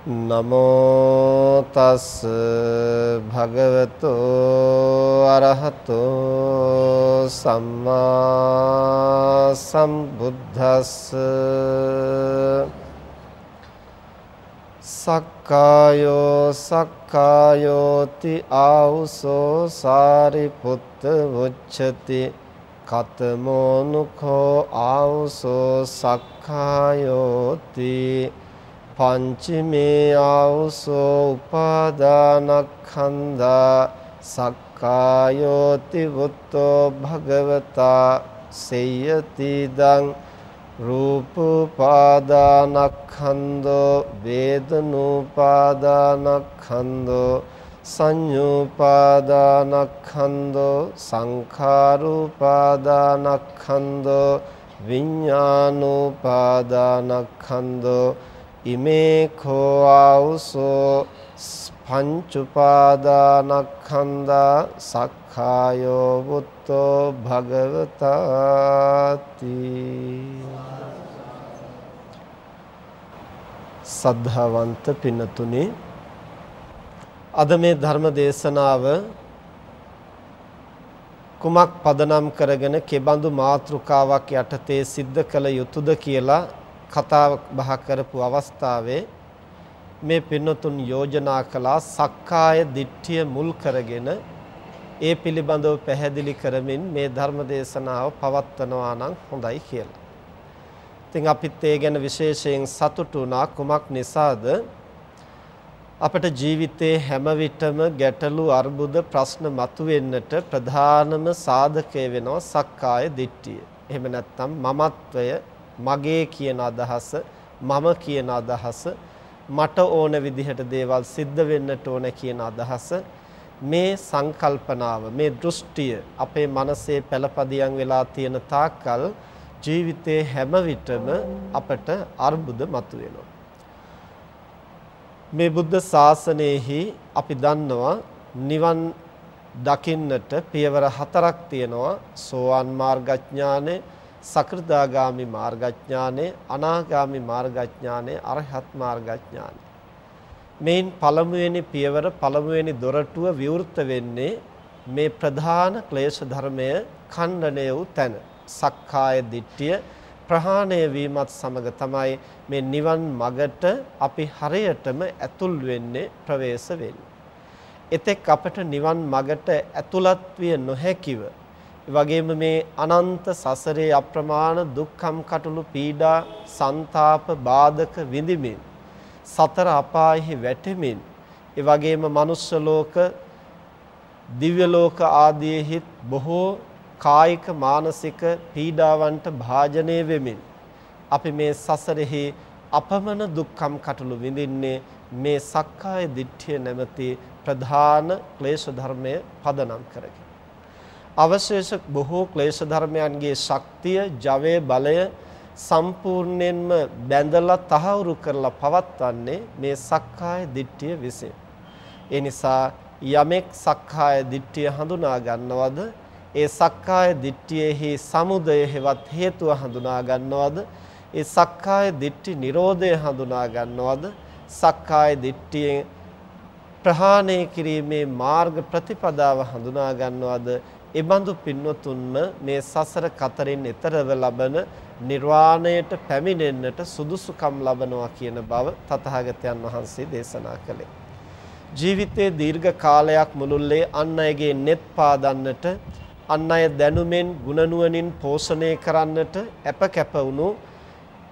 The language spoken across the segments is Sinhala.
නමෝ තස් භගවතු අරහතෝ සම්මා සම්බුද්දස්ස සක්කායෝ සක්කායෝති ආවුසෝ සාරිපුත්ත වොච්චති කතමෝනුඛෝ ආවුසෝ සක්කායෝති පංචමේ ආවුසෝ උපාදානක්ඛන්දා සක්කායෝති වුත්තෝ භගවතා සේයති දං රූපපාදානක්ඛන්தோ වේදනෝපාදානක්ඛන්தோ සංඤෝපාදානක්ඛන්தோ සංඛාරෝපාදානක්ඛන්தோ විඥානෝපාදානක්ඛන්தோ ඉමේ කෝ ආවුසෝ පංච උපාදානස්කන්ධා සක්ඛායෝ බුත්තෝ භගවතාති. සද්ධාවන්ත පින්නතුනි අද මේ ධර්ම දේශනාව කුමක් පදනම් කරගෙන කෙබඳු මාතෘකාවක් යටතේ සිද්ධ කළ යුතුද කියලා කතා බහ කරපු අවස්ථාවේ මේ පින්නතුන් යෝජනා කළා සක්කාය දිට්ඨිය මුල් කරගෙන ඒ පිළිබඳව පැහැදිලි කරමින් මේ ධර්ම දේශනාව පවත්වනවා නම් හොඳයි කියලා. ඉතින් අපිත් ඒ ගැන විශේෂයෙන් සතුටු වුණා කුමක් නිසාද අපට ජීවිතේ හැම විටම ගැටලු අර්බුද ප්‍රශ්න මතුවෙන්නට ප්‍රධානම සාධකය වෙනවා සක්කාය දිට්ඨිය. එහෙම නැත්නම් මමත්වය මගේ කියන අදහස මම කියන අදහස මට ඕන විදිහට දේවල් සිද්ධ වෙන්නට ඕන කියන අදහස මේ සංකල්පනාව මේ දෘෂ්ටිය අපේ මනසේ පළපදියම් වෙලා තියෙන තාක්කල් ජීවිතේ හැම විටම අපට අර්බුද මතුවෙනවා. මේ බුද්ධ ශාසනයෙහි අපි දන්නවා නිවන් දකින්නට පියවර හතරක් තියෙනවා. සෝවාන් මාර්ගඥානෙ සකෘදාගාමි මාර්ගඥානෙ අනාගාමි මාර්ගඥානෙ අරහත් මාර්ගඥානෙ මේන් පළමුවෙනි පියවර පළමුවෙනි දොරටුව විවෘත වෙන්නේ මේ ප්‍රධාන ක්ලේශ ධර්මය ඛණ්ඩණය වූ තැන සක්කාය දිට්ඨිය ප්‍රහාණය වීමත් සමග තමයි මේ නිවන් මගට අපි හරියටම ඇතුල් වෙන්නේ ප්‍රවේශ වෙන්නේ. එතෙක් අපට නිවන් මගට ඇතුළත් විය නොහැකිව වගේම මේ අනන්ත සසරේ අප්‍රමාණ දුක්ඛම් කටුළු පීඩා ਸੰతాප බාධක විඳිමින් සතර අපායෙහි වැටෙමින් ඒ වගේම manuss ලෝක දිව්‍ය ලෝක ආදීෙහි බොහෝ කායික මානසික පීඩාවන්ට භාජනය වෙමින් අපි මේ සසරෙහි අපමණ දුක්ඛම් කටුළු විඳින්නේ මේ සක්කාය දිට්ඨිය නැමැති ප්‍රධාන ක්ලේශ ධර්මය පදනම් කරගෙන. අවශේෂ බොහෝ ක්ලේශ ධර්මයන්ගේ ශක්තිය, ජවය, බලය සම්පූර්ණයෙන්ම බැඳලා තහවුරු කරලා පවත්වන්නේ මේ සක්කාය දිට්ඨිය විසින්. ඒ නිසා යමෙක් සක්කාය දිට්ඨිය හඳුනා ගන්නවද ඒ සක්කාය දිට්ඨියෙහි සමුදය හෙවත් හේතුව හඳුනා ගන්නවද? ඒ සක්කාය දිට්ඨි නිරෝධය හඳුනා ගන්නවද? සක්කාය දිට්ඨියෙන් ප්‍රහාණය කිරීමේ මාර්ග ප්‍රතිපදාව හඳුනා ගන්නවද? ඒ බඳු පින්වතුන්ම මේ සසර කතරින් එතරව ලබන නිර්වාණයට පැමිණෙන්නට සුදුසුකම් ලබනවා කියන බව තථාගතයන් වහන්සේ දේශනා කළේ. ජීවිතයේ දීර්ඝ කාලයක් මුළුල්ලේ අන් අයගේ net පාදන්නට අන් අය දැනුමෙන් ගුණනුවණින් පෝෂණය කරන්නට අප කැප වුණු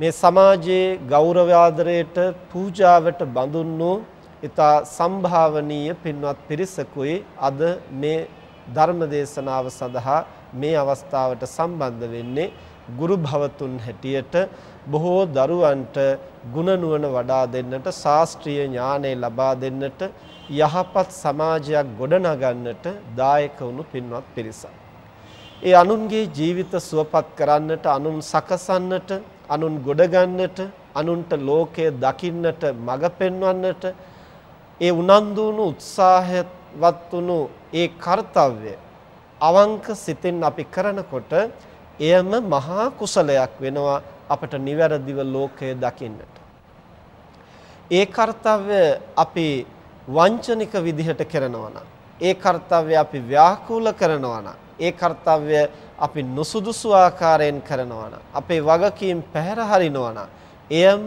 මේ සමාජයේ ගෞරව ආදරයට පූජාවට බඳුන් වූ ඊතා සම්භාවනීය පින්වත් පිරිසකුයි අද මේ ධර්ම දේශනාව සඳහා මේ අවස්ථාවට සම්බන්ධ වෙන්නේ ගුරු භවතුන් හැටියට බොහෝ දරුවන්ට ගුණ නුවණ වඩා දෙන්නට ශාස්ත්‍රීය ඥානය ලබා දෙන්නට යහපත් සමාජයක් ගොඩනගන්නට දායක වුණු පින්වත් පිරිසක්. ඒ අනුන්ගේ ජීවිත සුවපත් කරන්නට අනුන් සකසන්නට අනුන් ගොඩගන්නට අනුන්ට ලෝකය දකින්නට මඟ පෙන්වන්නට ඒ උනන්දු වුණු උත්සාහවත් වුණු ඒ කාර්යය අවංක සිතින් අපි කරනකොට එයම මහා කුසලයක් වෙනවා අපට නිවැරදිව ලෝකය දකින්නට. ඒ කාර්යය අපි වංචනික විදිහට කරනවා නම් ඒ කාර්යය අපි ව්‍යාකූල කරනවා නම් ඒ කාර්යය අපි නුසුදුසු ආකාරයෙන් කරනවා නම් අපේ වගකීම් පැහැර හරිනවා නම් එයම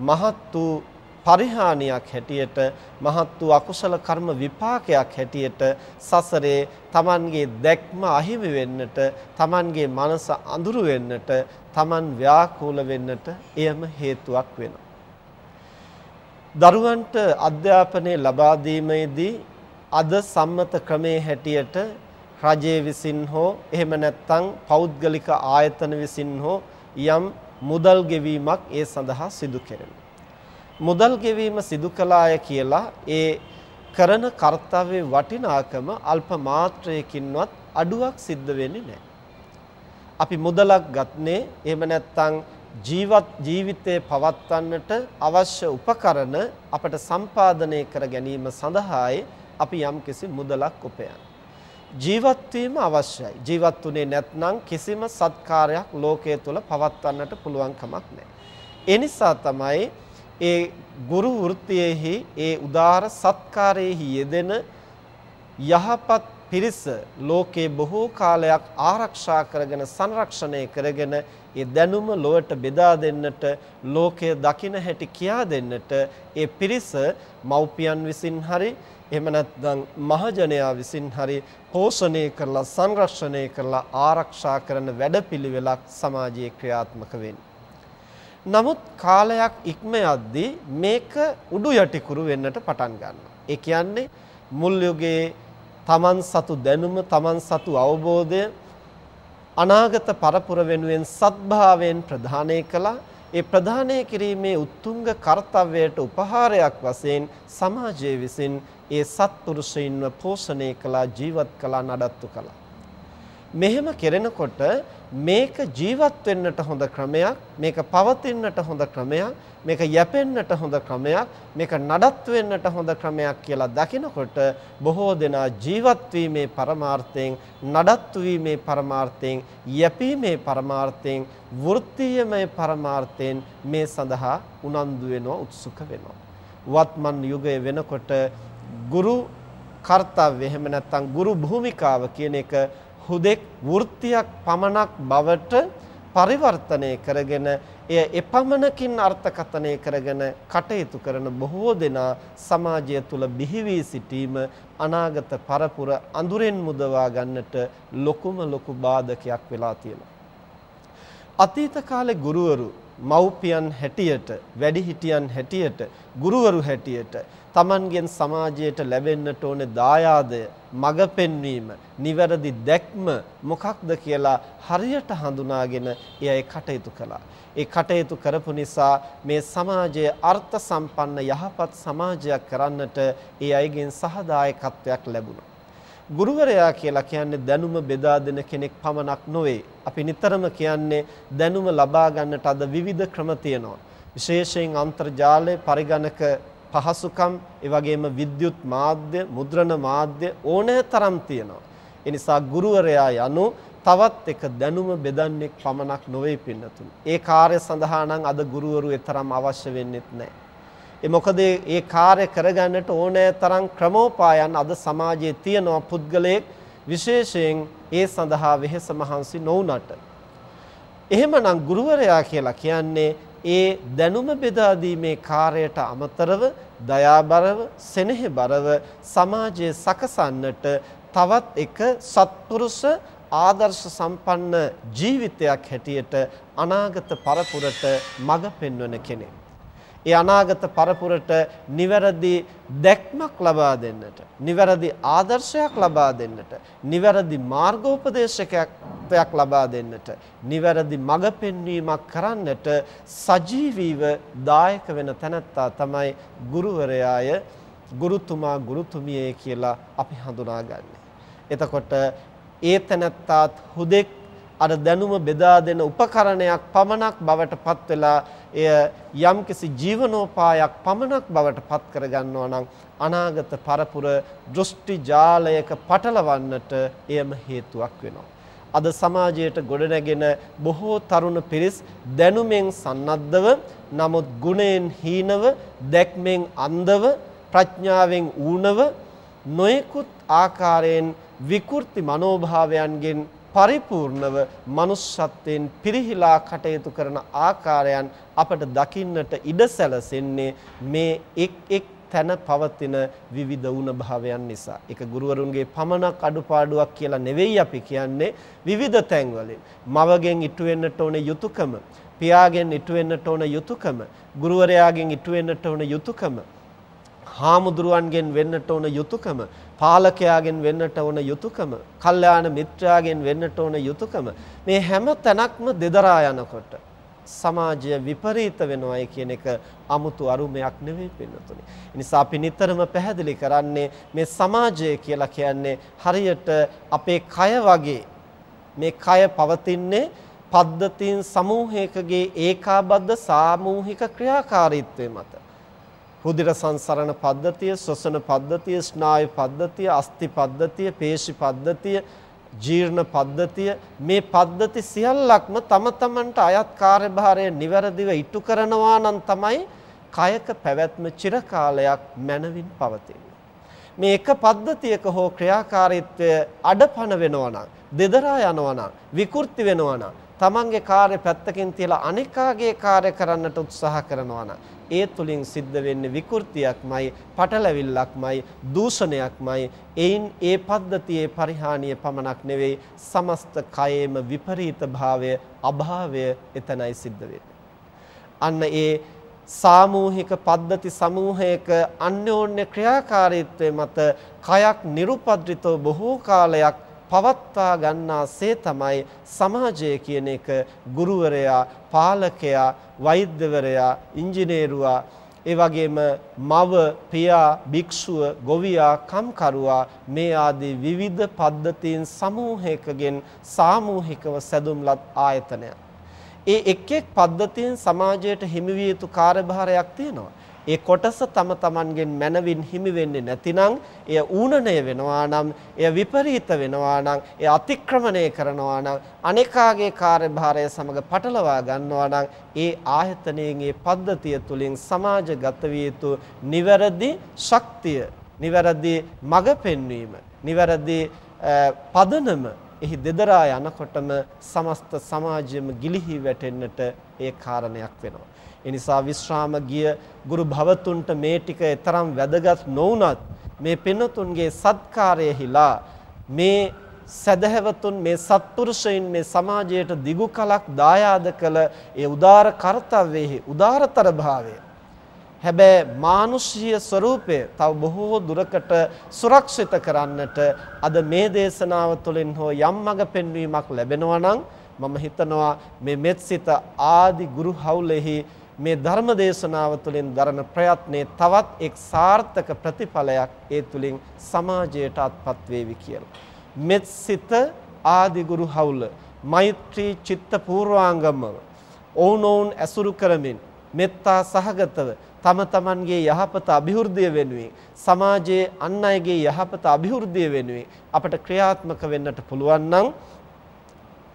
මහත් වූ පරිහානියක් හැටියට මහත් වූ අකුසල කර්ම විපාකයක් හැටියට සසරේ Tamanගේ දැක්ම අහිමි වෙන්නට Tamanගේ මනස අඳුරු වෙන්නට Taman ව්‍යාකූල වෙන්නට එයම හේතුවක් වෙනවා දරුවන්ට අධ්‍යාපනය ලබා දීමේදී අද සම්මත ක්‍රමේ හැටියට රජයේ විසින් හෝ එහෙම නැත්නම් පෞද්ගලික ආයතන විසින් හෝ යම් මුදල් ගෙවීමක් ඒ සඳහා සිදු කෙරෙනවා. මුදල් ගෙවීම සිදු කළාය කියලා ඒ කරන කාර්යයේ වටිනාකම අල්ප මාත්‍රයකින්වත් අඩුවක් සිද්ධ වෙන්නේ නැහැ. අපි මුදලක් ගත්නේ එහෙම නැත්නම් ජීවත් ජීවිතේ පවත්වන්නට අවශ්‍ය උපකරණ අපට සම්පාදනය කර ගැනීම සඳහායි අපි යම්කිසි මුදලක් උපයන්නේ. ජීවත් වීම අවශ්‍යයි. ජීවත් උනේ නැත්නම් කිසිම සත්කාරයක් ලෝකයේ තුල පවත්වන්නට පුළුවන් කමක් නැහැ. ඒ නිසා තමයි ඒ ගුරු වෘත්තියේහි ඒ උදාර සත්කාරයේහි යෙදෙන යහපත් පිරිස ලෝකේ බොහෝ කාලයක් ආරක්ෂා කරගෙන සංරක්ෂණය කරගෙන ඒ දැනුම ලොවට බෙදා දෙන්නට ලෝකය දකින හැටි කියා දෙන්නට ඒ පිරිස මව්පියන් විසින් හරි එහෙම නැත්නම් මහජනයා විසින් හරි පෝෂණය කරලා සංරක්ෂණය කරලා ආරක්ෂා කරන වැඩපිළිවෙලක් සමාජයේ ක්‍රියාත්මක නමුත් කාලයක් ඉක්ම යද්දී මේක උඩු යටිකුරු වෙන්නට පටන් ගන්නවා. ඒ කියන්නේ මුල් යුගයේ තමන් සතු දැනුම තමන් සතු අවබෝධය අනාගත පරපුර වෙනුවෙන් සත්භාවයෙන් ප්‍රධානය කළා ඒ ප්‍රධානය කිරීමේ උත්තුංග කාර්යයට උපහාරයක් වශයෙන් සමාජයේ විසින් ඒ සත්පුරුෂයින්ව පෝෂණය කළා ජීවත් කළා නඩත්තු කළා මෙහෙම කෙරෙනකොට මේක ජීවත් වෙන්නට හොඳ ක්‍රමයක් මේක පවතින්නට හොඳ ක්‍රමයක් මේක යැපෙන්නට හොඳ ක්‍රමයක් මේක නඩත්තු වෙන්නට හොඳ ක්‍රමයක් කියලා දකිනකොට බොහෝ දෙනා ජීවත් වීමේ පරමාර්ථයෙන් නඩත්තු වීමේ පරමාර්ථයෙන් යැපීමේ පරමාර්ථයෙන් වෘත්තීයමය පරමාර්ථයෙන් මේ සඳහා උනන්දු වෙනවා උත්සුක වෙනවා. වත්මන් යුගයේ වෙනකොට ගුරු කර්තව්‍ය එහෙම නැත්නම් ගුරු භූමිකාව කියන එක හුදෙක් වෘත්තියක් පමණක් බවට පරිවර්තනය කරගෙන එය එපමණකින් අර්ථකථනය කරගෙන කටයුතු කරන බොහෝ දෙනා සමාජය තුල බිහි වී සිටීම අනාගත පරපුර අඳුරෙන් මුදවා ගන්නට ලොකුම ලොකු බාධකයක් වෙලා තියෙනවා. අතීත කාලේ ගුරුවරු මව්පියන් හැටියට වැඩිහිටියන් හැටියට ගුරුවරු හැටියට Tamangen සමාජයට ලැබෙන්නට ඕනේ දායාදය මඟ පෙන්වීම නිවැරදි දැක්ම මොකක්ද කියලා හරියට හඳුනාගෙන එයයි කටයුතු කළා. ඒ කටයුතු කරපු නිසා මේ සමාජයේ අර්ථ සම්පන්න යහපත් සමාජයක් කරන්නට ඒ අයගෙන් සහදායකත්වයක් ලැබුණා. ගුරුවරයා කියලා කියන්නේ දැනුම බෙදා දෙන කෙනෙක් පමණක් නොවේ. අපි නිතරම කියන්නේ දැනුම ලබා ගන්නට අද විවිධ ක්‍රම තියෙනවා. විශේෂයෙන් අන්තර්ජාලය පරිගණක පහසුකම් ඒ වගේම විද්‍යුත් මාධ්‍ය මුද්‍රණ මාධ්‍ය ඕනෑ තරම් තියෙනවා. ඒ නිසා ගුරුවරයා යනු තවත් එක දැනුම බෙදන්නෙක් පමණක් නොවේ පින්නතුනි. ඒ කාර්ය සඳහා නම් අද ගුරුවරු එතරම් අවශ්‍ය වෙන්නේත් නැහැ. ඒ මොකද ඒ කාර්ය කරගන්නට ඕනෑ තරම් ක්‍රමෝපායන් අද සමාජයේ තියෙනවා පුද්ගලයෙක් විශේෂයෙන් ඒ සඳහා වෙහෙස මහන්සි නොවුනට. එහෙමනම් ගුරුවරයා කියලා කියන්නේ ඒ දැනුම බෙදා දීමේ කාර්යයට අමතරව දයාබරව සෙනෙහබරව සමාජයේ සකසන්නට තවත් එක සත්පුරුෂ ආදර්ශ සම්පන්න ජීවිතයක් හැටියට අනාගත පරපුරට මඟ පෙන්වන කෙනෙක්. ඒ අනාගත පරපුරට නිවැරදි දැක්මක් ලබා දෙන්නට, නිවැරදි ආදර්ශයක් ලබා දෙන්නට, නිවැරදි මාර්ගෝපදේශකයක් ලබා දෙන්නට, නිවැරදි මඟ පෙන්වීමක් කරන්නට සජීවීව දායක වෙන තැනැත්තා තමයි ගුරුවරයාය, ගුරුතුමා, ගුරුතුමිය කියලා අපි හඳුනාගන්නේ. එතකොට ඒ තැනැත්තාත් හුදෙක් අර දැනුම බෙදා දෙන උපකරණයක් පමණක් බවට පත් වෙලා එය යම්කිසි ජීවනෝපායක් පමණක් බවට පත් කර ගන්නවා නම් අනාගත පරපුර දෘෂ්ටි ජාලයක පටලවන්නට එයම හේතුවක් වෙනවා. අද සමාජයට ගොඩනැගෙන බොහෝ තරුණ පිරිස් දැනුමෙන් සන්නද්ධව නමුත් ගුණයෙන් හීනව දැක්මෙන් අන්ධව ප්‍රඥාවෙන් ඌනව නොයෙකුත් ආකාරයෙන් විකෘති මනෝභාවයන්ගෙන් පරිපූර්ණව manussත්වයෙන් පිරිහිලා කටයුතු කරන ආකාරයන් අපට දකින්නට ඉඩ සැලසෙන්නේ මේ එක් එක් තැන පවතින විවිධ වුණ භාවයන් නිසා. ඒක ගුරුවරුන්ගේ පමණක් අඩුපාඩුවක් කියලා නෙවෙයි අපි කියන්නේ විවිධ තැන්වලින්. මවගෙන් ඉටු වෙන්නට ඕන යුතුයකම, පියාගෙන් ඉටු වෙන්නට ඕන යුතුයකම, ගුරුවරයාගෙන් ඉටු වෙන්නට ඕන යුතුයකම, හාමුදුරුවන්ගෙන් වෙන්නට ඕන යුතුයකම, පාලකයාගෙන් වෙන්නට ඕන යුතුයකම, කල්යාණ මිත්‍රයාගෙන් වෙන්නට ඕන යුතුයකම මේ හැම තැනක්ම දෙදරා යනකොට සමාජය විපරීත වෙනවයි කියන එක 아무තු අරුමයක් නෙවෙයි පින්නතුනි. ඒ නිසා අපි නිතරම පැහැදිලි කරන්නේ මේ සමාජය කියලා කියන්නේ හරියට අපේ කය වගේ මේ කය පවතින්නේ පද්ධතීන් සමූහයකගේ ඒකාබද්ධ සාමූහික ක්‍රියාකාරීත්වය මත. රුධිර සංසරණ පද්ධතිය, ශ්වසන පද්ධතිය, ස්නායු පද්ධතිය, අස්ථි පද්ධතිය, පේශි පද්ධතිය, ජීර්ණ පද්ධතිය මේ පද්ධති සියල්ලක්ම තම තමන්ට අයත් කාර්යභාරය નિවරදිව ඉටු කරනවා නම් තමයි කයක පැවැත්ම චිරකාලයක් මනවින් පවතින්නේ. මේ එක පද්ධතියක හෝ ක්‍රියාකාරීත්වය අඩපණ වෙනවා නම්, දෙදරා යනවා නම්, විකෘති වෙනවා නම් තමන්ගේ කාර්ය පැත්තකින් තියලා අනිකාගේ කාර්ය කරන්නට උත්සාහ කරනවා නම් ඒ තුලින් සිද්ධ වෙන්නේ විකෘතියක්මයි, පටලැවිල්ලක්මයි, දූෂණයක්මයි. එයින් ඒ පද්ධතියේ පරිහානිය පමණක් නෙවෙයි, සමස්ත කයේම විපරීත භාවය, අභාවය එතනයි සිද්ධ අන්න ඒ සාමූහික පද්ධති සමූහයක අන්‍යෝන්‍ය ක්‍රියාකාරීත්වයේ මත කයක් නිරුපද්‍රිතව බොහෝ කාලයක් පවත්වා ගන්නාසේ තමයි සමාජය කියන එක ගුරුවරයා, පාලකයා, වෛද්‍යවරයා, ඉංජිනේරුවා ඒ වගේම මව, පියා, භික්ෂුව, ගොවියා, කම්කරුවා මේ ආදී විවිධ පද්ධතීන් සමූහයකගෙන් සාමූහිකව සැදුම්ලත් ආයතනයක්. ඒ එක් එක් පද්ධතියෙන් සමාජයට හිමිවිය යුතු කාර්යභාරයක් තියෙනවා. ඒ කොටස තම තමන්ගෙන් මනවින් හිමි වෙන්නේ නැතිනම් එය ඌනණය වෙනවා නම් එය විපරීත වෙනවා නම් එය අතික්‍රමණය කරනවා නම් අනේකාගේ කාර්යභාරය සමග පටලවා ගන්නවා නම් ඒ ආයතනයෙන් ඒ පද්ධතිය තුලින් සමාජගත විය යුතු නිවැරදි ශක්තිය නිවැරදි මඟ පෙන්වීම නිවැරදි පදනම එහි දෙදරා යනකොටම සමස්ත සමාජයම ගිලිහි වැටෙන්නට ඒ කාරණයක් වෙනවා. ඒ නිසා විශ්‍රාම ගිය ගුරු භවතුන්ට මේ ටික තරම් වැදගත් නොවුනත් මේ පින්නතුන්ගේ සත්කාරයෙහිලා මේ සදහැවතුන් මේ සත්පුරුෂයින් මේ සමාජයට දිගු කලක් දායාද කළ ඒ උදාර කර්තව්‍යෙහි උදාරතර භාවය. හැබැයි මානුෂීය ස්වરૂපය තව බොහෝ දුරකට සුරක්ෂිත කරන්නට අද මේ දේශනාව තුළින් හෝ යම් මඟ පෙන්වීමක් ලැබෙනවා නම් මම හිතනවා මේ මෙත්සිත ආදි ගුරු හවුලෙහි මේ ධර්ම දේශනාව තුළින් දරන ප්‍රයත්නයේ තවත් එක් සාර්ථක ප්‍රතිඵලයක් ඒ තුළින් සමාජයට අත්පත් වේවි කියලා. මෙත්සිත ආදි ගුරු හවුල මෛත්‍රී චිත්ත පූර්වාංගම ඕනෝන් ඇසුරු කරමින් මෙත්තා සහගතව තම තමන්ගේ යහපත અભිවෘද්ධිය වෙනුවෙන් සමාජයේ අන් අයගේ යහපත અભිවෘද්ධිය වෙනුවෙන් අපට ක්‍රියාත්මක වෙන්නට පුළුවන් නම්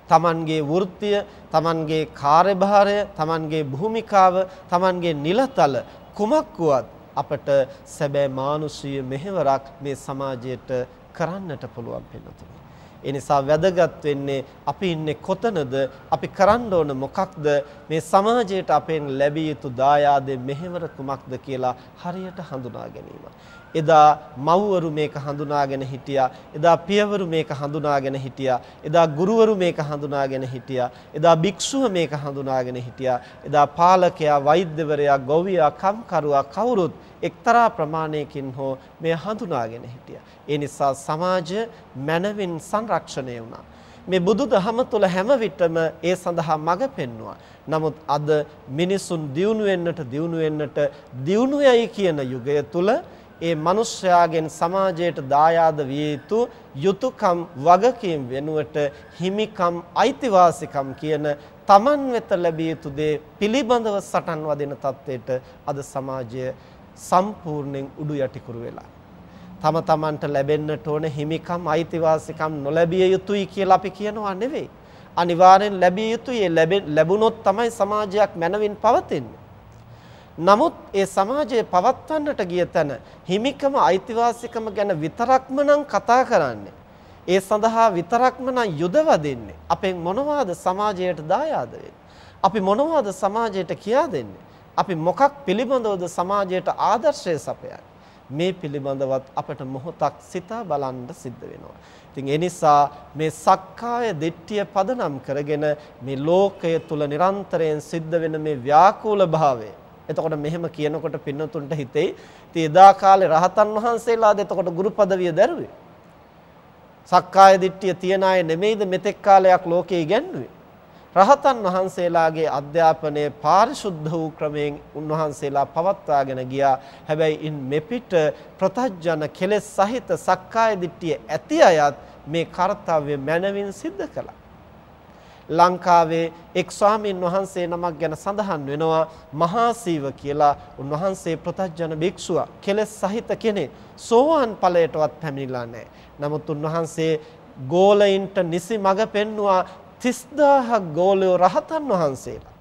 තමන්ගේ වෘත්තිය, තමන්ගේ කාර්යභාරය, තමන්ගේ භූමිකාව, තමන්ගේ නිලතල කුමක් වුවත් අපට සැබෑ මානුෂීය මෙහෙවරක් මේ සමාජයට කරන්නට පුළුවන් පින්නතුනි. ඒ නිසා වැදගත් වෙන්නේ අපි ඉන්නේ කොතනද අපි කරන්න ඕන මොකක්ද මේ සමාජයට අපෙන් ලැබිය යුතු දායාදේ මෙහෙවර කුමක්ද කියලා හරියට හඳුනා ගැනීම. එදා මව්වරු මේක හඳුනාගෙන හිටියා. එදා පියවරු මේක හඳුනාගෙන හිටියා. එදා ගුරුවරු මේක හඳුනාගෙන හිටියා. එදා භික්ෂුව මේක හඳුනාගෙන හිටියා. එදා පාලකයා, වෛද්‍යවරයා, ගොවියා, කම්කරුවා කවුරුත් එක්තරා ප්‍රමාණයකින් හෝ මේ හඳුනාගෙන හිටියා. ඒ නිසා සමාජය මනවින් සංරක්ෂණය වුණා. මේ බුදුදහම තුළ හැම විටම ඒ සඳහා මඟ පෙන්වුවා. නමුත් අද මිනිසුන් දියුණු වෙන්නට දියුණු වෙන්නට දියුණුවයි කියන යුගය තුළ ඒ මිනිස්යාගෙන් සමාජයට දායාද විය යුතු යුතුයකම් වගකීම් වෙනුවට හිමිකම් අයිතිවාසිකම් කියන තමන් වෙත ලැබිය යුතු දේ පිළිබඳව සටන් වදින තත්වයට අද සමාජය සම්පූර්ණයෙන් උඩු යටිකුරු වෙලා. තම තමන්ට ලැබෙන්නට ඕන හිමිකම් අයිතිවාසිකම් නොලැබිය යුතුයි කියලා අපි කියනවා නෙවෙයි. අනිවාර්යෙන් ලැබිය යුතුයි. ලැබුණොත් තමයි සමාජයක් මනවින් පවතින්නේ. නමුත් ඒ සමාජයේ පවත්වන්නට ගිය තැන හිමිකම අයිතිවාසිකම ගැන විතරක්ම නම් කතා කරන්නේ. ඒ සඳහා විතරක්ම නම් යුදවදින්නේ. අපෙන් මොනවාද සමාජයට දායාද අපි මොනවාද සමාජයට කියා දෙන්නේ? අපි මොකක් පිළිබඳවද සමාජයට ආදර්ශය සපයන්නේ? මේ පිළිබඳවත් අපට මොහොතක් සිතා බලන්න සිද්ධ වෙනවා. ඉතින් ඒ නිසා මේ සක්කාය දිට්ඨිය පදනම් කරගෙන මේ ලෝකය තුල නිරන්තරයෙන් සිද්ධ වෙන මේ ව්‍යාකූල භාවය එතකොට මෙහෙම කියනකොට පින්නතුන්ට හිතෙයි ඉතින් එදා කාලේ රහතන් වහන්සේලාද එතකොට ගුරු පදවිය දැරුවේ. සක්කාය දිට්ඨිය තියන අය නෙමෙයිද මෙතෙක් කාලයක් ලෝකේ ඉගැන්වුවේ. රහතන් වහන්සේලාගේ අධ්‍යාපනය පාරිශුද්ධ වූ ක්‍රමයෙන් උන්වහන්සේලා පවත්වාගෙන ගියා. හැබැයි ඉන් මෙපිට ප්‍රතජන කෙලෙස් සහිත සක්කාය දිට්ඨිය ඇති අයත් මේ කාර්යය මනවින් සිද්ධ කළා. ලංකාවේ එක් ස්වාමීන් වහන්සේ නමක් ගැන සඳහන් වෙනවා මහා සීව කියලා උන්වහන්සේ ප්‍රතජන භික්ෂුව කෙලෙස් සහිත කෙනෙක් සෝවාන් ඵලයටවත් පැමිණිලා නැහැ. නමුත් උන්වහන්සේ ගෝලයින්ට නිසි මඟ පෙන්වුවා 30000ක් ගෝලයෝ රහතන් වහන්සේලා.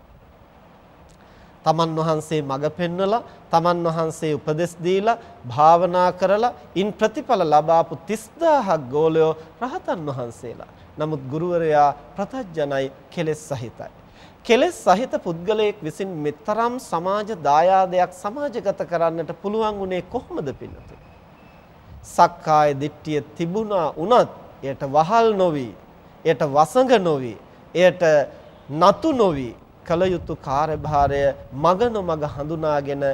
තමන් වහන්සේ මඟ පෙන්වලා තමන් වහන්සේ උපදෙස් දීලා භාවනා කරලා ඉන් ප්‍රතිඵල ලබාපු 30000ක් ගෝලයෝ රහතන් වහන්සේලා. නමුත් ගුරුවරයා ප්‍රතඥයි කෙලෙස් සහිතයි. කෙලෙස් සහිත පුද්ගලයෙක් විසින් මෙතරම් සමාජ දායාදයක් සමාජගත කරන්නට පුළුවන් උනේ කොහොමද පින්නතුනි? සක්කාය දිට්ඨිය තිබුණා උනත් එයට වහල් නොවි, එයට වසඟ නොවි, එයට නතු නොවි කල යුතු කාර්යභාරය මග නොමග හඳුනාගෙන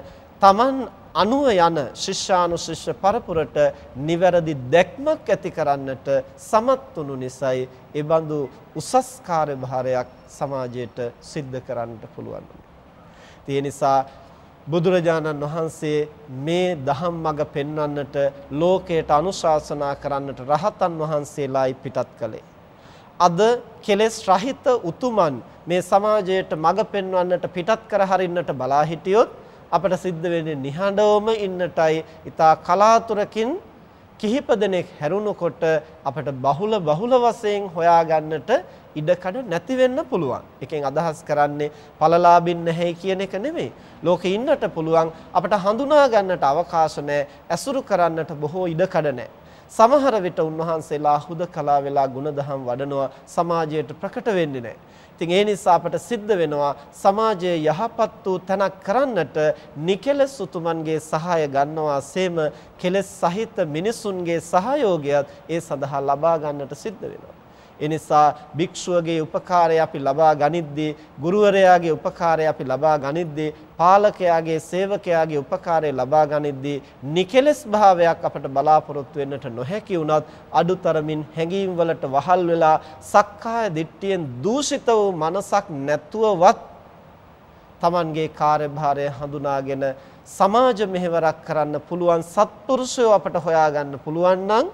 Taman අනුව යන ශිෂ්‍යානුශිෂ්‍ය පරපුරට නිවැරදි දැක්මක් ඇති කරන්නට සමත් වුණු නිසායි ඒ බඳු උසස් කාර්යභාරයක් සමාජයට සිද්ධ කරන්නට පුළුවන්. ඒ නිසා බුදුරජාණන් වහන්සේ මේ දහම් මඟ පෙන්වන්නට ලෝකයට අනුශාසනා කරන්නට රහතන් වහන්සේලායි පිටත් කළේ. අද කෙලෙස් රහිත උතුමන් මේ සමාජයට මඟ පෙන්වන්නට පිටත් කර හරින්නට බලා හිටියොත් අපට සිද්ධ වෙන්නේ නිහඬවම ඉන්නටයි ඊතා කලාතුරකින් කිහිප දෙනෙක් හැරුණකොට අපට බහුල බහුල වශයෙන් හොයාගන්නට ඉඩකඩ නැති වෙන්න පුළුවන්. එකෙන් අදහස් කරන්නේ පළලාභින් නැහැ කියන එක නෙමෙයි. ලෝකේ ඉන්නට පුළුවන් අපට හඳුනා ගන්නට අවකාශ නැහැ. ඇසුරු කරන්නට බොහෝ ඉඩකඩ නැහැ. සමහර විට උන්වහන්සේලා හුදකලා වෙලා ಗುಣදහම් වඩනවා සමාජයට ප්‍රකට වෙන්නේ නැහැ. ඉතින් ඒ නිසා අපට සිද්ධ වෙනවා සමාජයේ යහපත් වූ තැනක් කරන්නට නිකලස් උතුමන්ගේ සහාය ගන්නවා සේම කෙලස් සහිත මිනිසුන්ගේ සහයෝගයත් ඒ සඳහා ලබා ගන්නට සිද්ධ වෙනවා. එනිසා භික්ෂුවගේ උපකාරය අපි ලබා ගනිද්දී ගුරුවරයාගේ උපකාරය අපි ලබා ගනිද්දී පාලකයාගේ සේවකයාගේ උපකාරය ලබා ගනිද්දී නිකලස් භාවයක් අපට බලාපොරොත්තු වෙන්නට නොහැකි වුණත් අඩුතරමින් හැඟීම් වලට වහල් වෙලා සක්කාය දිට්ඨියෙන් දූෂිත වූ මනසක් නැතුවවත් Tamanගේ කාර්යභාරය හඳුනාගෙන සමාජ මෙහෙවරක් කරන්න පුළුවන් සත්පුරුෂයෝ අපට හොයාගන්න පුළුවන් නම්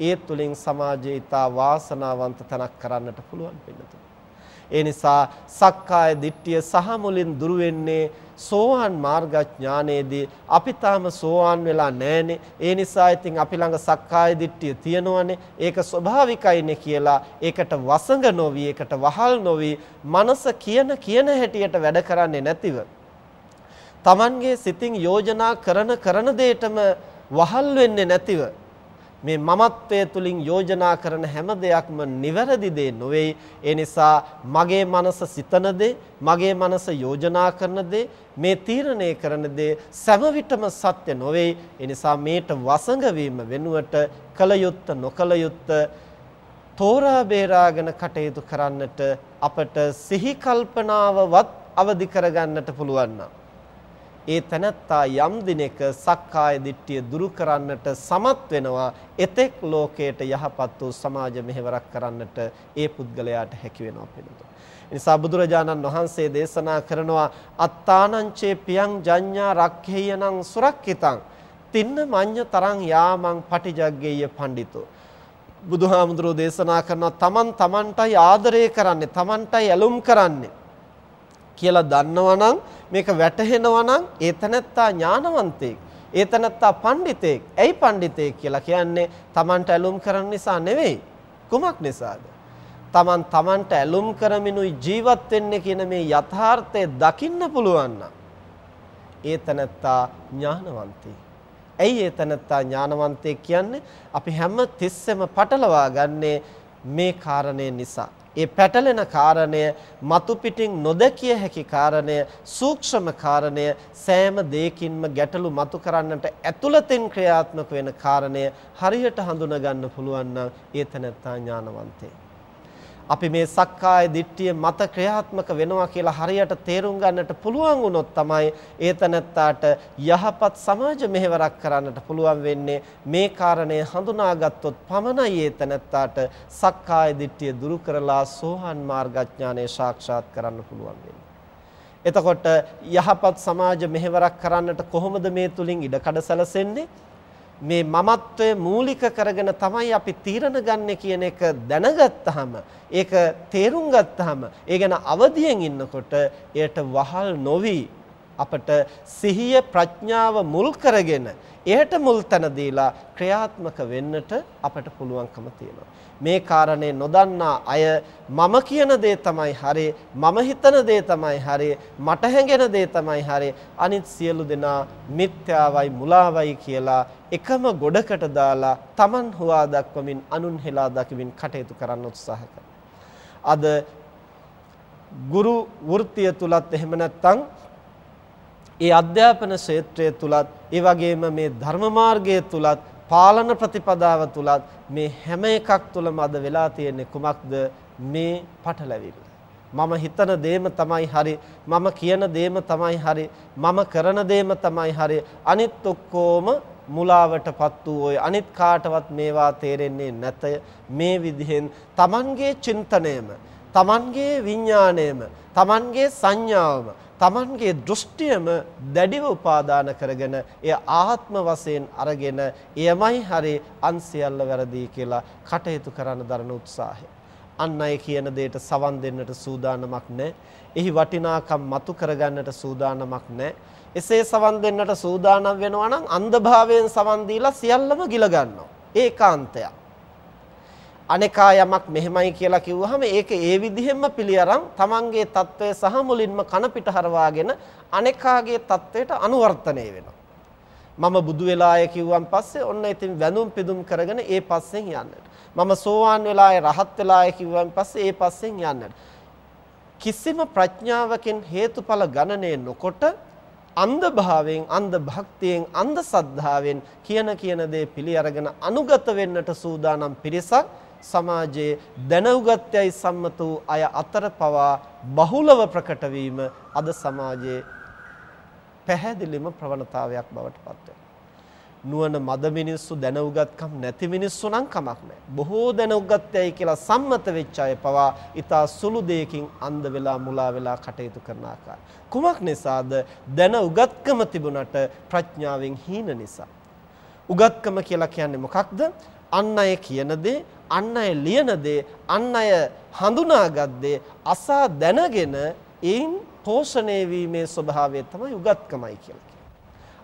ඒ තුලින් සමාජයේ ඊතා වාසනාවන්ත තනක් කරන්නට පුළුවන් වෙන්නතුනි. ඒ නිසා සක්කාය දිට්ඨිය සහ මුලින් දුරු වෙන්නේ සෝවාන් මාර්ගඥානයේදී අපි තාම සෝවාන් වෙලා නැහනේ. ඒ නිසා ඉතින් අපි ළඟ සක්කාය දිට්ඨිය තියෙනවනේ. ඒක ස්වභාවිකයිනේ කියලා ඒකට වසඟ නොවි, ඒකට වහල් නොවි, මනස කියන කියන හැටියට වැඩ කරන්නේ නැතිව Tamanගේ සිතින් යෝජනා කරන කරන දෙයටම වහල් වෙන්නේ නැතිව මේ මමත්වයේ තුලින් යෝජනා කරන හැම දෙයක්ම නිවැරදි දේ නොවේ. ඒ නිසා මගේ මනස සිතන දේ, මගේ මනස යෝජනා කරන දේ, මේ තීරණය කරන දේ සෑම විටම සත්‍ය නොවේ. ඒ නිසා මේට වසඟ වීම වෙනුවට කල යුත්ත නොකල යුත්ත තෝරා බේරාගෙන කටයුතු කරන්නට අපට සිහි කල්පනාවවත් අවදි කරගන්නට පුළුවන් නම් ඒ තැනැත්තා යම් දිනක සක්කාය දිට්ඨිය දුරු කරන්නට සමත් වෙනවා එතෙක් ලෝකයට යහපත් වූ සමාජ මෙහෙවරක් කරන්නට ඒ පුද්ගලයාට හැකි වෙනවා පිළිතුර. නිසා බුදුරජාණන් වහන්සේ දේශනා කරනවා අත්තානංචේ පියං ජඤ්ඤා රක්ඛේයනං සුරක්කිතං තින්න මඤ්ඤ තරං යාමං පටිජග්ගේය පඬිතෝ බුදුහාමුදුරෝ දේශනා කරනවා තමන් තමන්ටයි ආදරය කරන්නේ තමන්ටයි ඇලුම් කරන්නේ කියලා දන්නවනම් මේක වැටහෙනවා නම් ඒ තනත්තා ඥානවන්තයෙක්. ඒ තනත්තා පඬිතෙක්. ඇයි පඬිතෙක් කියලා කියන්නේ Tamanට ඇලුම් කරන නිසා නෙවෙයි. කුමක් නිසාද? Taman Tamanට ඇලුම් කරමිනුයි ජීවත් වෙන්නේ කියන මේ යථාර්ථය දකින්න පුළුවන් නම් ඒ තනත්තා ඥානවන්තයෙක්. ඇයි ඒ තනත්තා ඥානවන්තයෙක් කියන්නේ? අපි හැම තිස්සෙම පටලවා ගන්නේ මේ කාරණේ නිසා. ඒ පැටලෙන කාරණය මතු පිටින් නොදකිය හැකි කාරණය සූක්ෂම කාරණය සෑම දෙයකින්ම ගැටලු මතු කරන්නට ඇතුළතින් ක්‍රියාත්මක වෙන කාරණය හරියට හඳුනා ගන්න පුළුවන් නම් ඒ තැනත්තා ඥානවන්තේ. අපි මේ සක්කාය දිට්ඨිය මත ක්‍රියාත්මක වෙනවා කියලා හරියට තේරුම් ගන්නට පුළුවන් වුණොත් තමයි ඒතනත්තාට යහපත් සමාජ මෙහෙවරක් කරන්නට පුළුවන් වෙන්නේ මේ කාරණය හඳුනාගත්තොත් පමණයි ඒතනත්තාට සක්කාය දිට්ඨිය දුරු කරලා සෝහන් මාර්ගඥානය සාක්ෂාත් කරන්න පුළුවන් වෙන්නේ. එතකොට යහපත් සමාජ මෙහෙවරක් කරන්නට කොහොමද මේ තුලින් ඉඩකඩ සැලසෙන්නේ? මේ මමත්වය මූලික කරගෙන තමයි අපි තීරණ ගන්න කියන එක දැනගත්තාම ඒක තේරුම් ගත්තාම ඒ ගැන අවදියෙන් ඉන්නකොට එයට වහල් නොවි. අපට සිහිය ප්‍රඥාව මුල් කරගෙන එයට මුල් තැන දීලා ක්‍රියාත්මක වෙන්නට අපට පුළුවන්කම තියෙනවා. මේ කාරණේ නොදන්නා අය මම කියන දේ තමයි හරි මම හිතන දේ තමයි හරි මට හැඟෙන දේ තමයි හරි අනිත් සියලු දෙනා මිත්‍යාවයි මුලාවයි කියලා එකම ගොඩකට දාලා Taman හුවා දක්වමින් අනුන් හෙලා දක්වමින් කටයුතු කරන්න උත්සාහ අද ගුරු වෘත්තිය තුලත් එහෙම නැත්නම් ඒ අධ්‍යාපන ක්ෂේත්‍රය තුලත් ඒ වගේම මේ ධර්ම මාර්ගය තුලත් පාලන ප්‍රතිපදාව තුලත් මේ හැම එකක් තුලම අද වෙලා තියෙන්නේ කුමක්ද? මේ පටලැවිල්ල. මම හිතන දේම තමයි හරි මම කියන දේම තමයි හරි මම කරන දේම තමයි හරි. අනිත් ඔක්කොම මුලාවටපත් වූ ඔය අනිත් කාටවත් මේවා තේරෙන්නේ නැත. මේ විදිහෙන් Tamanගේ චින්තනයම Tamanගේ විඥාණයම Tamanගේ සංඥාවම Tamanගේ දෘෂ්ටියම දැඩිව උපාදාන කරගෙන එය ආත්ම වශයෙන් අරගෙන එයමයි හරි අන්සියල්ල වැරදි කියලා කටයුතු කරන දරන උත්සාහය. අන් අය කියන දෙයට සවන් දෙන්නට සූදානමක් නැහැ. එහි වටිනාකම් මතු කරගන්නට සූදානමක් නැහැ. එසේ සවන් දෙන්නට සූදානම් වෙනවා නම් අන්ධභාවයෙන් සවන් දීලා සියල්ලම ගිල ගන්නවා. ඒකාන්තයක්. අනේකා යමක් මෙහෙමයි කියලා කිව්වහම ඒක ඒ විදිහෙන්ම පිළිඅරන් තමන්ගේ తත්වය සහ මුලින්ම කන පිට හරවාගෙන අනේකාගේ తත්වයට අනුවර්තනය වෙනවා. මම බුදු වෙලාය කිව්වන් පස්සේ ඔන්න ඉතින් වැඳුම් පිදුම් කරගෙන ඒ පස්සෙන් යන්නට. මම සෝවාන් වෙලාය රහත් වෙලාය කිව්වන් පස්සේ ඒ පස්සෙන් යන්නට. කිසිම ප්‍රඥාවකින් හේතුඵල ගණනය නොකොට අන්ධ භාවයෙන් අන්ධ භක්තියෙන් අන්ධ සද්ධාවෙන් කියන කියන දේ පිළි අරගෙන අනුගත වෙන්නට සූදානම් පිරිසක් සමාජයේ දැනුගත්යයි සම්මත වූ අය අතර පවා බහුලව ප්‍රකට වීම අද සමාජයේ පැහැදිලිම ප්‍රවණතාවයක් බවට පත් නුවණ මද මිනිස්සු දැනුගත්කම් නැති මිනිස්සු නම් කමක් නැහැ. බොහෝ දැනුගත්යයි කියලා සම්මත වෙච්ච අය පවා ඊටා සුළු දෙයකින් අන්ධ වෙලා මුලා වෙලා කටයුතු කරන ආකාරය. කුමක් නිසාද? දැනුගත්කම තිබුණට ප්‍රඥාවෙන් හීන නිසා. උගත්කම කියලා කියන්නේ මොකක්ද? අන් අය කියන දේ, අන් අය ලියන දේ, අන් අය හඳුනාගත් දේ අසා දැනගෙන ඒන් පෝෂණය වීමේ ස්වභාවය තමයි උගත්කමයි කියලා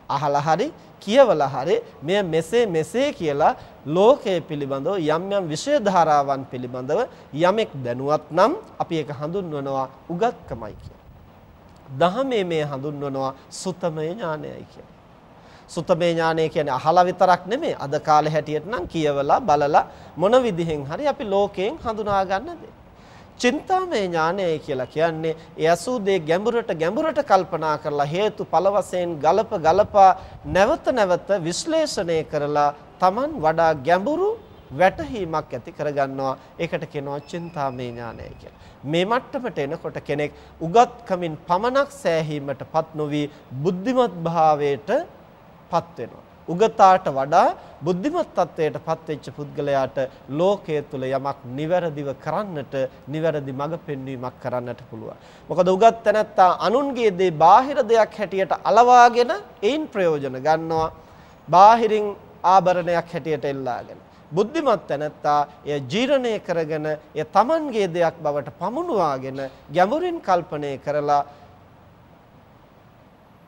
අහලා හරි කියවලා හරි මෙය මෙසේ මෙසේ කියලා ලෝකයේ පිළිබඳව යම් යම් විෂය ධාරාවන් පිළිබඳව යමෙක් දැනුවත් නම් අපි ඒක හඳුන්වනවා උගත්කමයි කියලා. දහමේ මේ හඳුන්වනවා සුතමය ඥානයයි කියලා. සුතමේ ඥානය කියන්නේ අහලා විතරක් නෙමෙයි අද කාලේ හැටියට නම් කියවලා බලලා මොන විදිහෙන් හරි අපි ලෝකයෙන් හඳුනා ගන්න දේ. චින්තාමය ඥානය කියලා කියන්නේ ඒ අසූ දේ ගැඹුරට ගැඹුරට කල්පනා කරලා හේතු ඵල වශයෙන් ගලප ගලපා නැවත නැවත විශ්ලේෂණය කරලා Taman වඩා ගැඹුරු වැටහීමක් ඇති කරගන්නවා ඒකට කියනවා චින්තාමය ඥානය කියලා. මේ මට්ටමට එනකොට කෙනෙක් උගත්කමින් පමණක් සෑහීමටපත් නොවි බුද්ධිමත් භාවයට පත් වෙනවා. උගතාට වඩා බුද්ධිමත් තත්වයට පත්වෙච්ච පුද්ගලයාට ලෝකයේ තුල යමක් නිවැරදිව කරන්නට නිවැරදි මඟ පෙන්වීමක් කරන්නට පුළුවන්. මොකද උගත් තැනැත්තා අනුන්ගේ දේ බාහිර දෙයක් හැටියට අලවාගෙන ඒන් ප්‍රයෝජන ගන්නවා. බාහිරින් ආභරණයක් හැටියට එල්ලාගෙන. බුද්ධිමත් තැනැත්තා එය ජීර්ණය කරගෙන එය Tamanගේ දෙයක් බවට පමුණුවාගෙන ගැඹුරින් කල්පනය කරලා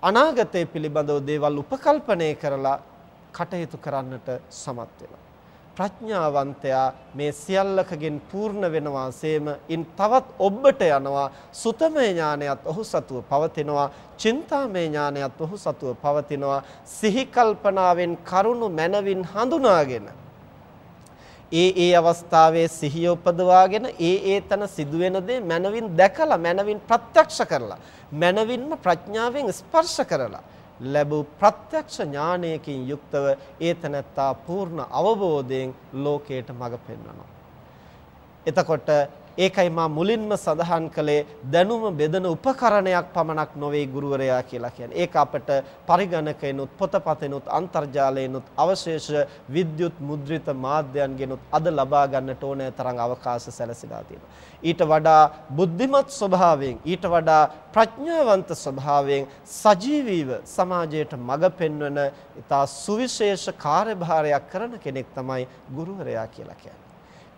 අනාගතය පිළිබඳව දේවල් උපකල්පනය කරලා කටයුතු කරන්නට සමත් වෙනවා. ප්‍රඥාවන්තයා මේ සියල්ලකගෙන් පූර්ණ වෙනවාseම ඉන් තවත් ඔබට යනවා සුතමේ ඥානයත් ඔහු සතුව පවතිනවා චින්තාමේ ඥානයත් ඔහු සතුව පවතිනවා සිහි කල්පනාවෙන් කරුණු මනවින් හඳුනාගෙන ඒ ඒ අවස්ථාවේ සිහිය උපදවාගෙන ඒ ඒ තන සිදුවෙන දේ මනවින් දැකලා මනවින් ප්‍රත්‍යක්ෂ කරලා මනවින්ම ප්‍රඥාවෙන් ස්පර්ශ කරලා ලැබූ ප්‍රත්‍යක්ෂ ඥානයකින් යුක්තව ඒ තනත්තා පූර්ණ අවබෝධයෙන් ලෝකයට මඟ පෙන්වනවා. එතකොට ඒකයි මා මුලින්ම සඳහන් කළේ දැනුම බෙදන උපකරණයක් පමණක් නොවේ ගුරුවරයා කියලා කියන්නේ. ඒක අපට පරිගණකයනුත් පොතපතෙනුත් අන්තර්ජාලයෙනුත් අවශේෂ විද්‍යුත් මුද්‍රිත මාධ්‍යයන්ගෙනුත් අද ලබා ගන්නට ඕනෑ තරම් අවකාශ සැලසීලා තියෙනවා. ඊට වඩා බුද්ධිමත් ස්වභාවයෙන් ඊට වඩා ප්‍රඥාවන්ත ස්වභාවයෙන් සජීවීව සමාජයට මඟ පෙන්වන ඉතා සුවිශේෂ කාර්යභාරයක් කරන කෙනෙක් තමයි ගුරුවරයා කියලා කියන්නේ.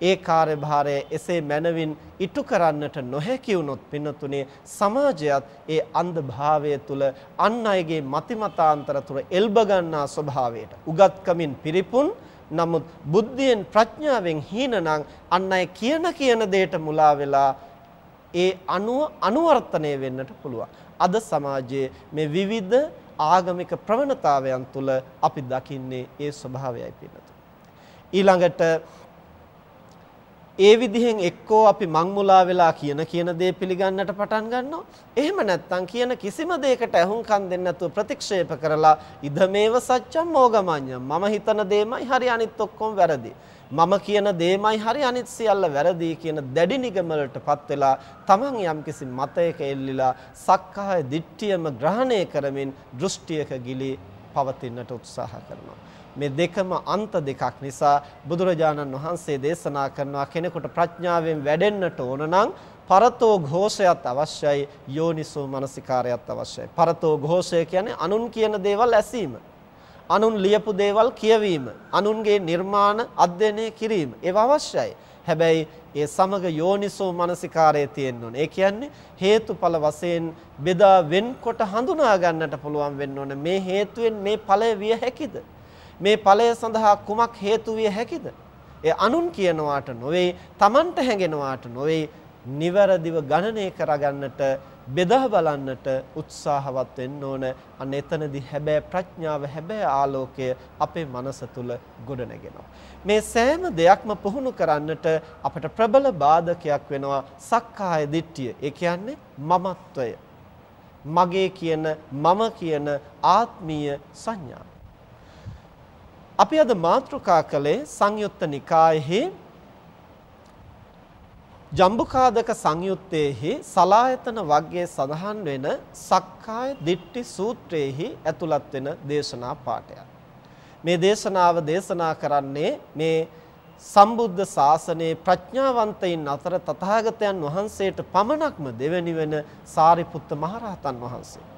ඒ කාර්යභාරය එසේ මනවින් ඉටු කරන්නට නොහැකි වුණොත් පින්නතුනේ සමාජයත් ඒ අන්ධභාවය තුල අන් අයගේ මතිමතාන්තර තුර එල්බ ගන්නා ස්වභාවයට උගත්කමින් පිරිපුන් නමුත් බුද්ධියෙන් ප්‍රඥාවෙන් හීනනම් අන් අය කියන කියන දෙයට මුලා වෙලා ඒ අනුව අනුවර්තනය වෙන්නට පුළුවන්. අද සමාජයේ මේ විවිධ ආගමික ප්‍රවණතාවයන් තුල අපි දකින්නේ ඒ ස්වභාවයයි පින්නතුනේ. ඊළඟට ඒ විදිහෙන් එක්කෝ අපි මංමුලා වෙලා කියන කියන දේ පිළිගන්නට පටන් ගන්නවා. එහෙම නැත්නම් කියන කිසිම දෙයකට අහුම්කම් දෙන්නේ නැතුව ප්‍රතික්ෂේප කරලා ඉදමේව සත්‍යම් මෝගමඤ්ඤම්. මම හිතන දෙයමයි හරි අනිත් ඔක්කොම වැරදි. මම කියන දෙයමයි හරි අනිත් සියල්ල වැරදි කියන දැඩි නිගමනටපත් වෙලා තමන් යම්කිසි මතයක එල්ලිලා සක්කාය දිට්ඨියම ග්‍රහණය කරමින් දෘෂ්ටියක ගිලී පවතින්නට උත්සාහ කරනවා. මේ දෙකම අන්ත දෙකක් නිසා බුදුරජාණන් වහන්සේ දේශනා කරනවා කෙනෙකුට ප්‍රඥාවෙන් වැඩෙන්නට ඕන නම් පරතෝ ഘോഷයත් අවශ්‍යයි යෝනිසෝ මනසිකාරයත් අවශ්‍යයි පරතෝ ഘോഷය කියන්නේ අනුන් කියන දේවල් ඇසීම අනුන් ලියපු දේවල් කියවීම අනුන්ගේ නිර්මාණ අධ්‍යයනය කිරීම ඒව අවශ්‍යයි හැබැයි ඒ සමග යෝනිසෝ මනසිකාරය තියෙන්න ඕනේ. ඒ කියන්නේ හේතුඵල වශයෙන් බෙදා වෙන්කොට හඳුනා ගන්නට පුළුවන් වෙන්න ඕනේ. මේ හේතුවෙන් මේ ඵලය විය හැකිද? මේ ඵලය සඳහා කුමක් හේතු විය හැකිද? ඒ අනුන් කියනවාට නොවේ, Tamanට හැඟෙනවාට නොවේ, නිවැරදිව ගණනය කරගන්නට බෙදා බලන්නට උත්සාහවත් වෙන්න ඕන. අන්න එතනදී හැබෑ ප්‍රඥාව හැබෑ ආලෝකය අපේ මනස තුල ගොඩනගෙනවා. මේ සෑම දෙයක්ම පුහුණු කරන්නට අපට ප්‍රබල බාධකයක් වෙනවා සක්කාය දිට්ඨිය. ඒ කියන්නේ මමත්වය. මගේ කියන මම කියන ආත්මීය සංඥා. අපි අද මාතෘකා කළේ සංයුත්ත නිකායෙහි ජම්බුකාදක සංයුත්තේහි සලායතන වර්ගයේ සඳහන් වෙන සක්කාය දිට්ඨි සූත්‍රයේහි ඇතුළත් වෙන දේශනා පාඩයක්. මේ දේශනාව දේශනා කරන්නේ මේ සම්බුද්ධ ශාසනයේ ප්‍රඥාවන්තයින් අතර තථාගතයන් වහන්සේට පමණක්ම දෙවැනි වෙන සාරිපුත්ත මහරහතන් වහන්සේ.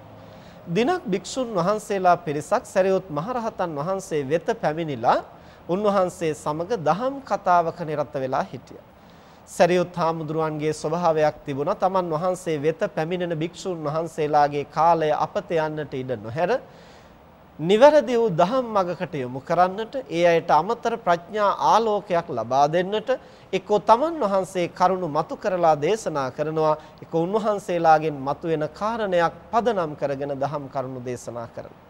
දිනක් භික්ෂුන් වහන්සේලා පිරිසක් සරියොත් මහරහතන් වහන්සේ වෙත පැමිණිලා උන්වහන්සේ සමග දහම් කතාවක නිරත වෙලා හිටියා. සරියොත් හාමුදුරුවන්ගේ ස්වභාවයක් තිබුණා. තමන් වහන්සේ වෙත පැමිණෙන භික්ෂුන් වහන්සේලාගේ කාලය අපත යන්නට ඉඩ නොහැර නිවැරදි වූ දහම් මගකට යොමු කරන්නට ඒ අයට අමතර ප්‍රඥා ආලෝකයක් ලබා දෙන්නට එක්කෝ තමන් වහන්සේ කරුණු මතු කරලා දේශනා කරනවා. එක්ක උන්වහන්සේලාගෙන් මතුවෙන කාරණයක් පදනම් කරගෙන දහම් කරුණු දේශනා කරනවා.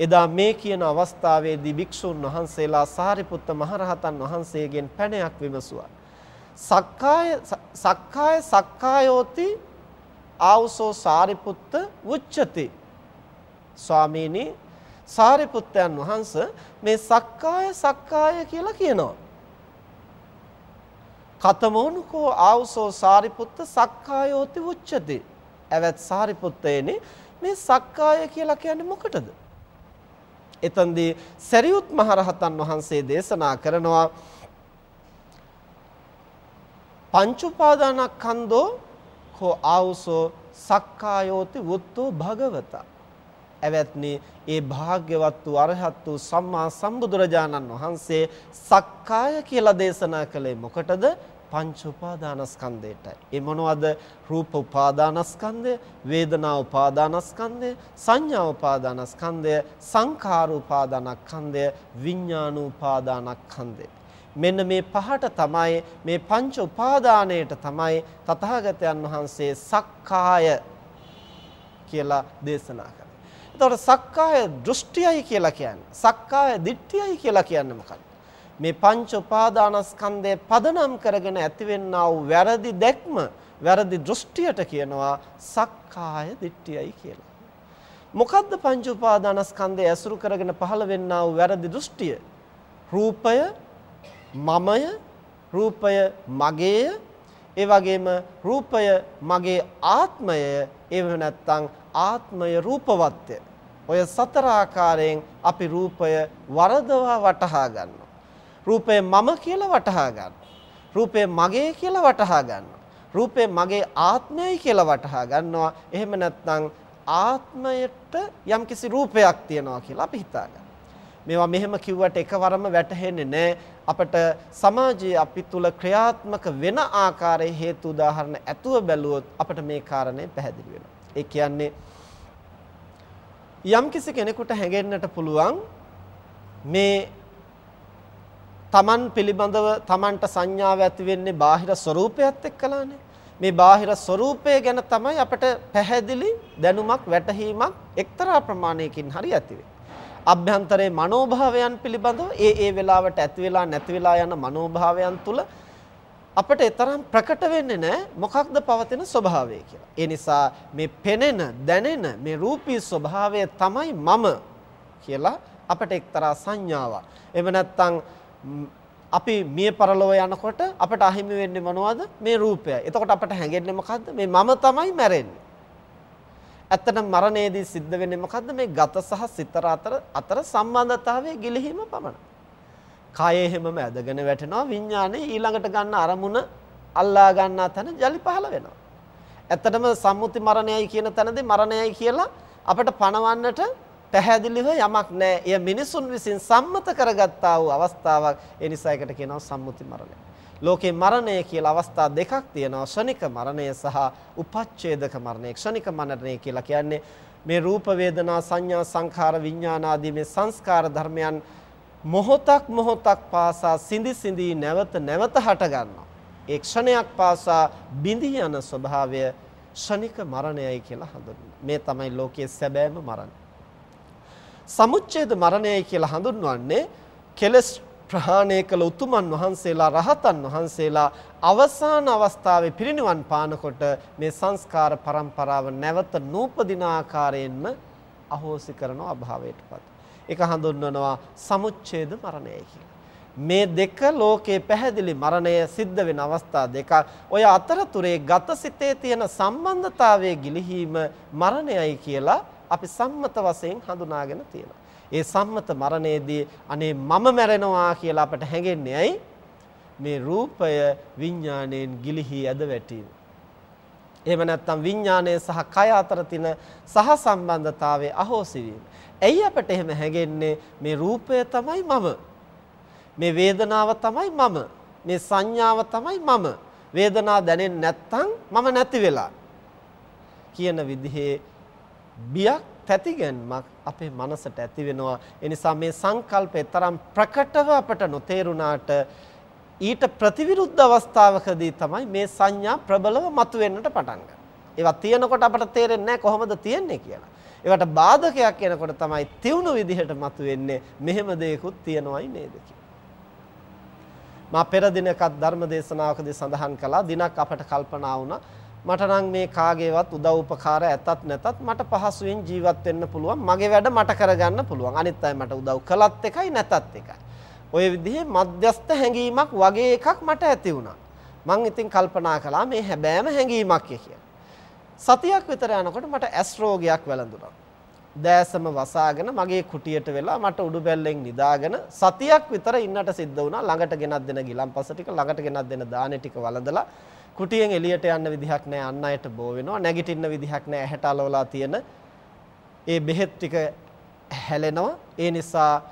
එදා මේ කියන අවස්ථාවේදී භික්ෂුන් වහන්සේලා සාරිපුත්ත මහරහතන් වහන්සේගෙන් පැනයක් විමසුවා. සක්කාය සක්කාය සක්කායෝති ආවසෝ සාරිපුත්ත උච්චති. ස්වාමීනි සාරිපුත්තයන් වහන්ස මේ සක්කාය සක්කාය කියලා කියනවා. කතමෝනුකෝ ආවුසෝ සාරිපුත්ත සක්කායෝති උච්චති. ඇවැත් සාරිපුත්තයනි මේ සක්කාය කියලා කියන්නේ මොකටද? එතෙන්දී සරියුත් මහරහතන් වහන්සේ දේශනා කරනවා පංච උපාදානස්කන්ධෝ කෝ ආවුසෝ සක්කායෝති වුත්තු භගවතා ඇවැත්නි ඒ භාග්‍යවත් වූ අරහත් වූ සම්මා සම්බුදුරජාණන් වහන්සේ සක්කාය කියලා දේශනා කළේ මොකටද? පංච උපාදානස්කන්ධයටයි. ඒ මොනවද? රූප උපාදානස්කන්ධය, වේදනා උපාදානස්කන්ධය, සංඥා උපාදානස්කන්ධය, සංඛාර උපාදානස්කන්ධය, විඥාන උපාදානස්කන්ධය. මෙන්න මේ පහට තමයි මේ පංච උපාදානයට තමයි තථාගතයන් වහන්සේ සක්කාය කියලා දේශනා එතකොට සක්කාය දෘෂ්ටියයි කියලා කියන්නේ සක්කාය දිට්ඨියයි කියලා කියන්නේ මොකක්ද? මේ පංච උපාදානස්කන්ධය පදනම් කරගෙන ඇතිවෙනා වූ වැරදි දැක්ම වැරදි දෘෂ්ටියට කියනවා සක්කාය දිට්ඨියයි කියලා. මොකද්ද පංච උපාදානස්කන්ධය ඇසුරු කරගෙන පහළ වෙන්නා වූ වැරදි දෘෂ්ටිය? රූපය, මමය, රූපය මගේය, ඒ වගේම රූපය මගේ ආත්මය, ඒව නැත්තම් ආත්මය රූපවත්ය. ඔය සතර ආකාරයෙන් අපි රූපය වරදවා වටහා ගන්නවා. රූපය මම කියලා වටහා ගන්නවා. රූපය මගේ කියලා වටහා ගන්නවා. රූපය මගේ ආත්මයයි කියලා වටහා ගන්නවා. එහෙම නැත්නම් ආත්මයට යම්කිසි රූපයක් තියනවා කියලා අපි හිතා මේවා මෙහෙම කිව්වට එකවරම වැටහෙන්නේ නැහැ. අපට සමාජයේ අපි තුල ක්‍රියාත්මක වෙන ආකාරයේ හේතු උදාහරණ ඇතුව බැලුවොත් අපට මේ කාරණේ පැහැදිලි වෙනවා. ඒ කියන්නේ යම්කිසි කෙනෙකුට හැඟෙන්නට පුළුවන් මේ තමන් පිළිබඳව තමන්ට සංඥාව ඇති වෙන්නේ බාහිර ස්වરૂපයත් එක්කලානේ. මේ බාහිර ස්වરૂපය ගැන තමයි අපට පැහැදිලි දැනුමක් වැටහීමක් එක්තරා ප්‍රමාණයකින් හරි ඇති අභ්‍යන්තරයේ මනෝභාවයන් පිළිබඳව ඒ ඒ වෙලාවට ඇති වෙලා නැති වෙලා යන මනෝභාවයන් තුල අපිට තරම් ප්‍රකට වෙන්නේ නැහැ මොකක්ද පවතින ස්වභාවය කියලා. ඒ නිසා මේ පෙනෙන, දැනෙන මේ රූපී ස්වභාවය තමයි මම කියලා අපිට එක්තරා සංඥාවක්. එහෙම නැත්නම් අපි මිය පරලොව යනකොට අපට අහිමි වෙන්නේ මොනවද? මේ රූපය. එතකොට අපට හැඟෙන්නේ මොකද්ද? මේ මම තමයි මැරෙන්නේ. ඇත්තටම මරණයේදී සිද්ධ වෙන්නේ මොකද්ද? මේ ගත සහ සිත අතර අතර සම්බන්ධතාවයේ ගිලිහීම පමණයි. කායේ හැමම ඇදගෙන වැටෙනවා විඥානේ ඊළඟට ගන්න අරමුණ අල්ලා ගන්නා තැන ජලි පහළ වෙනවා. ඇත්තටම සම්මුති මරණයයි කියන තැනදී මරණයයි කියලා අපිට පණවන්නට පැහැදිලිව යමක් නැහැ. එය මිනිසුන් විසින් සම්මත කරගත්තා වූ අවස්ථාවක්. ඒ නිසා ඒකට කියනවා සම්මුති මරණය. ලෝකේ මරණය කියලා අවස්ථා දෙකක් තියෙනවා. ක්ෂණික මරණය සහ උපච්ඡේදක මරණය. ක්ෂණික මරණය කියලා කියන්නේ මේ රූප වේදනා සංඥා සංඛාර විඥාන ආදී මේ සංස්කාර ධර්මයන් මොහොතක් මොහොතක් පාසා සිඳි සිඳි නැවත නැවත හට ගන්නවා. ඒ ක්ෂණයක් පාසා බිඳී යන ස්වභාවය ෂණික මරණයයි කියලා හඳුන්වනවා. මේ තමයි ලෝකයේ සැබෑම මරණය. සමුච්ඡේද මරණයයි කියලා හඳුන්වන්නේ කෙලස් ප්‍රහාණය කළ උතුමන් වහන්සේලා රහතන් වහන්සේලා අවසාන අවස්ථාවේ පිරිනිවන් පානකොට මේ සංස්කාර પરම්පරාව නැවත නූපදින ආකාරයෙන්ම අහෝසි කරන අභාවයටපත්. ඒක හඳුන්වනවා සමුච්ඡේද මරණය කියලා. මේ දෙක ලෝකේ පැහැදිලි මරණය සිද්ධ වෙන අවස්ථා දෙක. ඔය අතරතුරේ ගතසිතේ තියෙන සම්බන්ධතාවයේ ගිලිහීම මරණයයි කියලා අපි සම්මත වශයෙන් හඳුනාගෙන තියෙනවා. ඒ සම්මත මරණයේදී අනේ මම මැරෙනවා කියලා අපට හැඟෙන්නේ ඇයි? මේ රූපය විඥාණයෙන් ගිලිහි ඇද වැටීම. එහෙම නැත්නම් විඥානය සහ කය අතර තියෙන සහ සම්බන්ධතාවය අහෝසි වීම. ඇයි අපට එහෙම හැගෙන්නේ මේ රූපය තමයි මම. මේ වේදනාව තමයි මම. මේ සංඥාව තමයි මම. වේදනාව දැනෙන්නේ නැත්නම් මම නැති වෙලා. කියන විදිහේ බියක් තැතිගැන්මක් අපේ මනසට ඇති වෙනවා. ඒ නිසා මේ සංකල්පය තරම් ප්‍රකටව අපට නොතේරුණාට ඊට ප්‍රතිවිරුද්ධ අවස්ථාවකදී තමයි මේ සංඥා ප්‍රබලව මතුවෙන්නට පටන් ගන්නේ. ඒවා තියෙනකොට අපට තේරෙන්නේ නැහැ කොහොමද තියෙන්නේ කියලා. ඒවට බාධකයක් එනකොට තමයි තියුණු විදිහට මතුවෙන්නේ මෙහෙම දෙයක්ත් තියනවයි නේද මා පෙර දිනකත් ධර්ම දේශනාවකදී සඳහන් කළා දිනක් අපට කල්පනා වුණා. මට නම් මේ කාගේවත් උදව් උපකාර ඇතත් නැතත් මට පහසුවෙන් ජීවත් වෙන්න පුළුවන්. මගේ වැඩ මට කරගන්න පුළුවන්. අනිත් අය මට උදව් කළත් එකයි නැතත් එකයි. ඔය විදිහේ මධ්‍යස්ත හැඟීමක් වගේ එකක් මට ඇති වුණා. මං ඉතින් කල්පනා කළා මේ හැබෑම හැඟීමක් කියලා. සතියක් විතර යනකොට මට ඇස් රෝගයක් වැළඳුණා. දෑසම වසාගෙන මගේ කුටියට වෙලා මට උඩු බැල්ලෙන් නිදාගෙන සතියක් විතර ඉන්නට සිද්ධ වුණා. ළඟට ගෙනත් දෙන ගිලම්පස ටික ළඟට ගෙනත් දෙන දානේ ටික වළඳලා කුටියෙන් එළියට යන්න විදිහක් නැහැ. අන් අයට බෝ වෙනවා. නැගිටින්න විදිහක් නැහැ. ඇහැට අලවලා තියෙන ඒ බෙහෙත් ටික හැලෙනවා. ඒ නිසා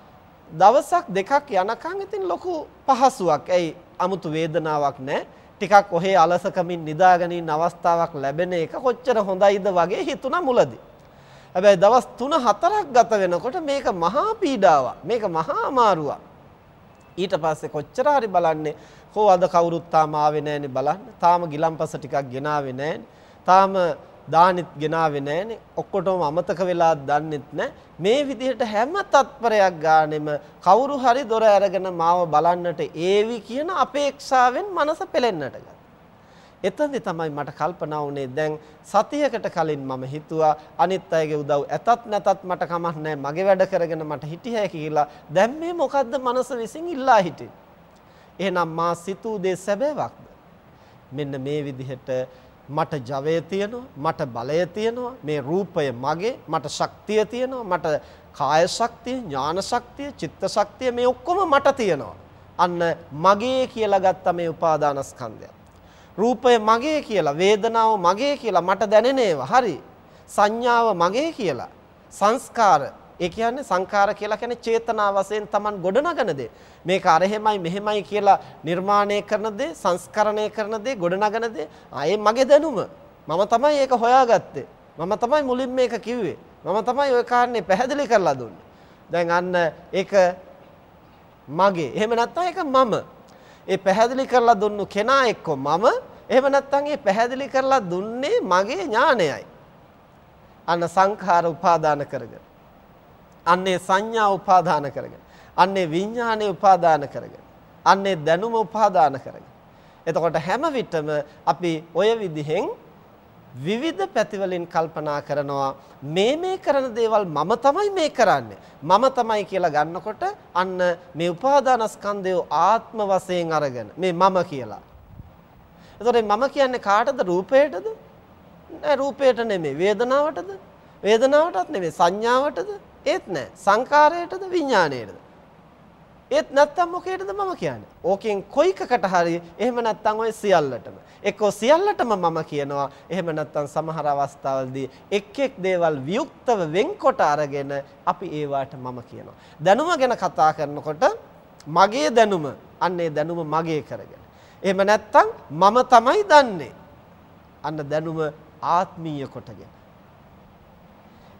දවසක් දෙකක් යනකම් ඉතින් ලොකු පහසුවක්. ඇයි? 아무තු වේදනාවක් නැහැ. ටිකක් ඔහේ අලසකමින් නිදාගෙන ඉන්න අවස්ථාවක් ලැබෙන එක කොච්චර හොඳයිද වගේ හිතුණා මුලදී. හැබැයි දවස් 3-4ක් ගත වෙනකොට මේක මහා පීඩාවක්. මේක මහා අමාරුවක්. ඊට පස්සේ කොච්චර හරි බලන්නේ හෝ අද කවුරුත් තාම ආවේ නැහෙනේ බලන්න. තාම ගිලම්පස ටිකක් ගෙනාවේ නැහෙනේ. තාම දානෙත් ගෙනාවේ නැහෙනේ. ඔක්කොටම අමතක වෙලා දන්නෙත් නැහැ. මේ විදිහට හැම තත්පරයක් ගානෙම කවුරු හරි දොර අරගෙන මාව බලන්නට ඒවි කියන අපේක්ෂාවෙන් මනස පෙලෙන්නට ගත්තා. එතනදි තමයි මට කල්පනා වුණේ දැන් සතියකට කලින් මම හිතුවා අනිත් අයගේ උදව් ඇතත් නැතත් මට කමක් නැහැ මගේ වැඩ කරගෙන මට හිටියයි කියලා දැන් මේ මොකද්ද මනස විසින් ඉල්ලා හිටියේ එහෙනම් මා සිතූ දේ සැබෑවක්ද මෙන්න මේ විදිහට මට ජවය තියෙනවා මට බලය තියෙනවා මේ රූපය මගේ මට ශක්තිය තියෙනවා මට කාය ශක්තිය ඥාන ශක්තිය චිත්ත ශක්තිය මේ ඔක්කොම මට තියෙනවා. අන්න මගේ කියලා ගත්ත මේ උපාදානස්කන්ධය. රූපය මගේ කියලා වේදනාව මගේ කියලා මට දැනෙන ඒවා හරි. සංඥාව මගේ කියලා. සංස්කාර ඒ කියන්නේ සංඛාර කියලා කියන්නේ චේතනා වශයෙන් Taman ගොඩනගන දේ. මේක අර එහෙමයි මෙහෙමයි කියලා නිර්මාණය කරන දේ, සංස්කරණය කරන දේ, ගොඩනගන දේ. ආයේ මගේ දැනුම. මම තමයි ඒක හොයාගත්තේ. මම තමයි මුලින් මේක කිව්වේ. මම තමයි ওই කාරණේ පැහැදිලි කරලා දුන්නේ. දැන් අන්න ඒක මගේ. එහෙම නැත්නම් ඒක මම. ඒ පැහැදිලි කරලා දුන්නු කෙනා එක්ක මම එහෙම නැත්නම් ඒ පැහැදිලි කරලා දුන්නේ මගේ ඥානයයි. අන්න සංඛාර උපාදාන කරගෙන. අන්නේ සංඥා උපාදාන කරගෙන. අන්නේ විඥානේ උපාදාන කරගෙන. අන්නේ දැනුම උපාදාන කරගෙන. එතකොට හැම විටම අපි ඔය විදිහෙන් විවිධ පැතිවලින් කල්පනා කරනවා මේ මේ කරන දේවල් මම තමයි මේ කරන්නේ මම තමයි කියලා ගන්නකොට අන්න මේ උපාදානස්කන්ධය ආත්ම වශයෙන් අරගෙන මේ මම කියලා. එතකොට මම කියන්නේ කාටද රූපයටද? නෑ රූපයට නෙමෙයි වේදනාවටද? වේදනාවටත් නෙමෙයි සංඥාවටද? ඒත් නෑ සංකාරයටද විඥාණයටද? ඒත් නැත්තම් මොකේද මම කියන්නේ? ඕකෙන් කොයිකකට හරි එහෙම නැත්තම් ඔය සියල්ලටම. එක්කෝ සියල්ලටම මම කියනවා. එහෙම නැත්තම් සමහර අවස්ථාවලදී එක් එක් දේවල් වියුක්තව වෙන්කොට අරගෙන අපි ඒවට මම කියනවා. දැනුම ගැන කතා කරනකොට මගේ දැනුම අන්නේ දැනුම මගේ කරගෙන. එහෙම නැත්තම් මම තමයි දන්නේ. අන්න දැනුම ආත්මීය කොටගෙන.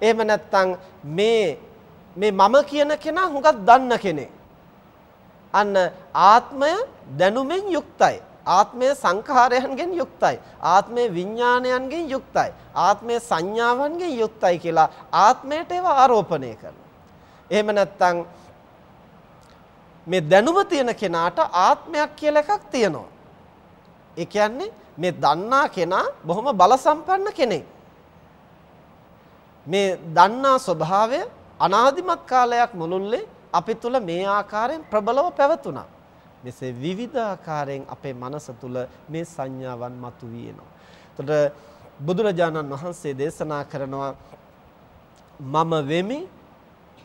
එහෙම නැත්තම් මේ මේ මම කියන කෙනා හුඟක් දන්න කෙනෙක්. අන්න ආත්මය දැනුමෙන් යුක්තයි. ආත්මය සංඛාරයන්ගෙන් යුක්තයි. ආත්මය විඥානයන්ගෙන් යුක්තයි. ආත්මය සංඥාවන්ගෙන් යුක්තයි කියලා ආත්මයට ඒවා ආරෝපණය කරනවා. එහෙම නැත්නම් මේ දැනුම තියෙන කෙනාට ආත්මයක් කියලා එකක් තියෙනවා. ඒ කියන්නේ මේ දන්නා කෙනා බොහොම බල සම්පන්න කෙනෙක්. මේ දන්නා ස්වභාවය අනාදිමත් කාලයක් මුළුල්ලේ අපි තුල මේ ආකාරයෙන් ප්‍රබලව පැවතුණා. මෙසේ විවිධ ආකාරයෙන් අපේ මනස තුල මේ සංඥාවන් මතුවී එනවා. එතකොට බුදුරජාණන් වහන්සේ දේශනා කරනවා මම වෙමි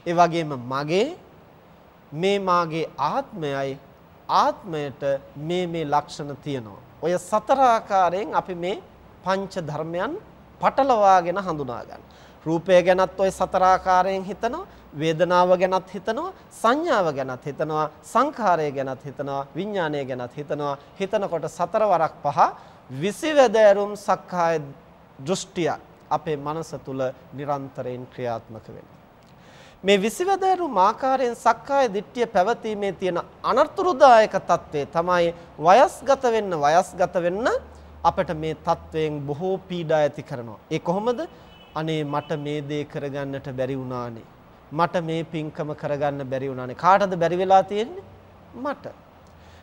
ඒ වගේම මගේ මේ මාගේ ආත්මයයි ආත්මයට මේ මේ ලක්ෂණ තියෙනවා. ඔය සතර ආකාරයෙන් අපි මේ පංච ධර්මයන් පටලවාගෙන හඳුනා ගන්න. රූපය ගැනත් ඔය සතරාකාරයෙන් හිතනවා, වේදනාව ගැනත් හිතනවා, සංඥාව ගැනත් හිතනවා, සංඛාරය ගැනත් හිතනවා, විඥානය ගැනත් හිතනවා. හිතනකොට සතරවරක් පහ විසිවැදෑරුම් සක්කාය දෘෂ්ටිය අපේ මනස තුල නිරන්තරයෙන් ක්‍රියාත්මක වෙනවා. මේ විසිවැදෑරුම් ආකාරයෙන් සක්කාය දිට්ඨිය පැවතීමේ තියෙන අනතුරුදායක తත්වය තමයි වයස්ගත වෙන්න වයස්ගත වෙන්න අපිට මේ తත්වයෙන් බොහෝ පීඩා ඇති කරනවා. ඒ කොහොමද? අනේ මට මේ දේ කරගන්නට බැරි වුණානේ. මට මේ පින්කම කරගන්න බැරි වුණානේ. කාටද බැරි වෙලා තියෙන්නේ? මට.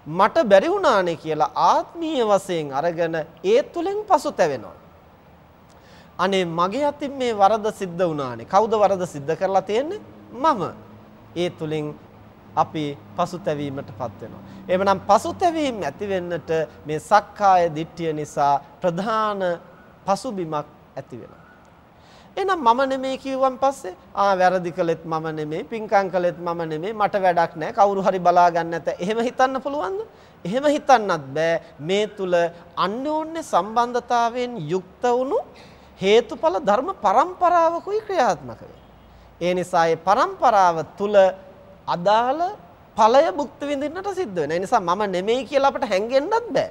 මට බැරි වුණානේ කියලා ආත්මීය වශයෙන් අරගෙන ඒ තුලින් පසුතැවෙනවා. අනේ මගේ අතින් මේ වරද සිද්ධ වුණානේ. කවුද වරද සිද්ධ කරලා තියෙන්නේ? මම. ඒ තුලින් අපි පසුතැවීමටපත් වෙනවා. එhmenan පසුතැවීම ඇති වෙන්නට මේ සක්කාය දිට්ඨිය නිසා ප්‍රධාන පසුබිමක් ඇති වෙනවා. එහෙනම් මම නෙමෙයි කිව්වන් පස්සේ ආ වැරදි කළෙත් මම නෙමෙයි පිංකම් කළෙත් මම නෙමෙයි මට වැඩක් නැහැ කවුරු හරි බලා ගන්න නැත. එහෙම හිතන්න පුළුවන්ද? එහෙම හිතන්නත් බෑ. මේ තුල අන්‍යෝන්‍ය සම්බන්ධතාවයෙන් යුක්ත වුණු හේතුඵල ධර්ම පරම්පරාවකුයි ක්‍රියාත්මක ඒ නිසා ඒ පරම්පරාව තුල අදාළ ඵලය භුක්ති විඳින්නට සිද්ධ වෙනවා. ඒ නිසා මම නෙමෙයි කියලා අපට හැංගෙන්නත් බෑ.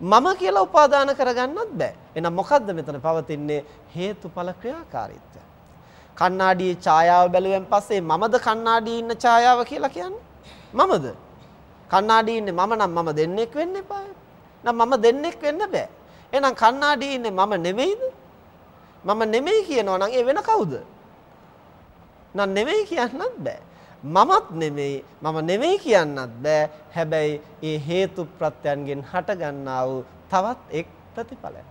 මම කියලා උපාදාන කරගන්නත් බෑ. එහෙනම් මොකද්ද මෙතන පවතින්නේ හේතුඵල ක්‍රියාකාරීත්වය. කණ්ණාඩියේ ඡායාව බැලුවෙන් පස්සේ මමද කණ්ණාඩියේ ඉන්න ඡායාව කියලා කියන්නේ? මමද? කණ්ණාඩියේ ඉන්නේ මම නම් මම දෙන්නෙක් වෙන්න එපා. නම් මම දෙන්නෙක් වෙන්න බෑ. එහෙනම් කණ්ණාඩියේ ඉන්නේ මම නෙමෙයිද? මම නෙමෙයි කියනවා නම් ඒ වෙන කවුද? නම් නෙමෙයි කියන්නත් බෑ. මමත් නෙමෙයි මම නෙමෙයි කියන්නත් බෑ. හැබැයි ඒ හේතු ප්‍රත්‍යයන්ගෙන් හටගන්නා වූ තවත් එක් ප්‍රතිඵලයක්.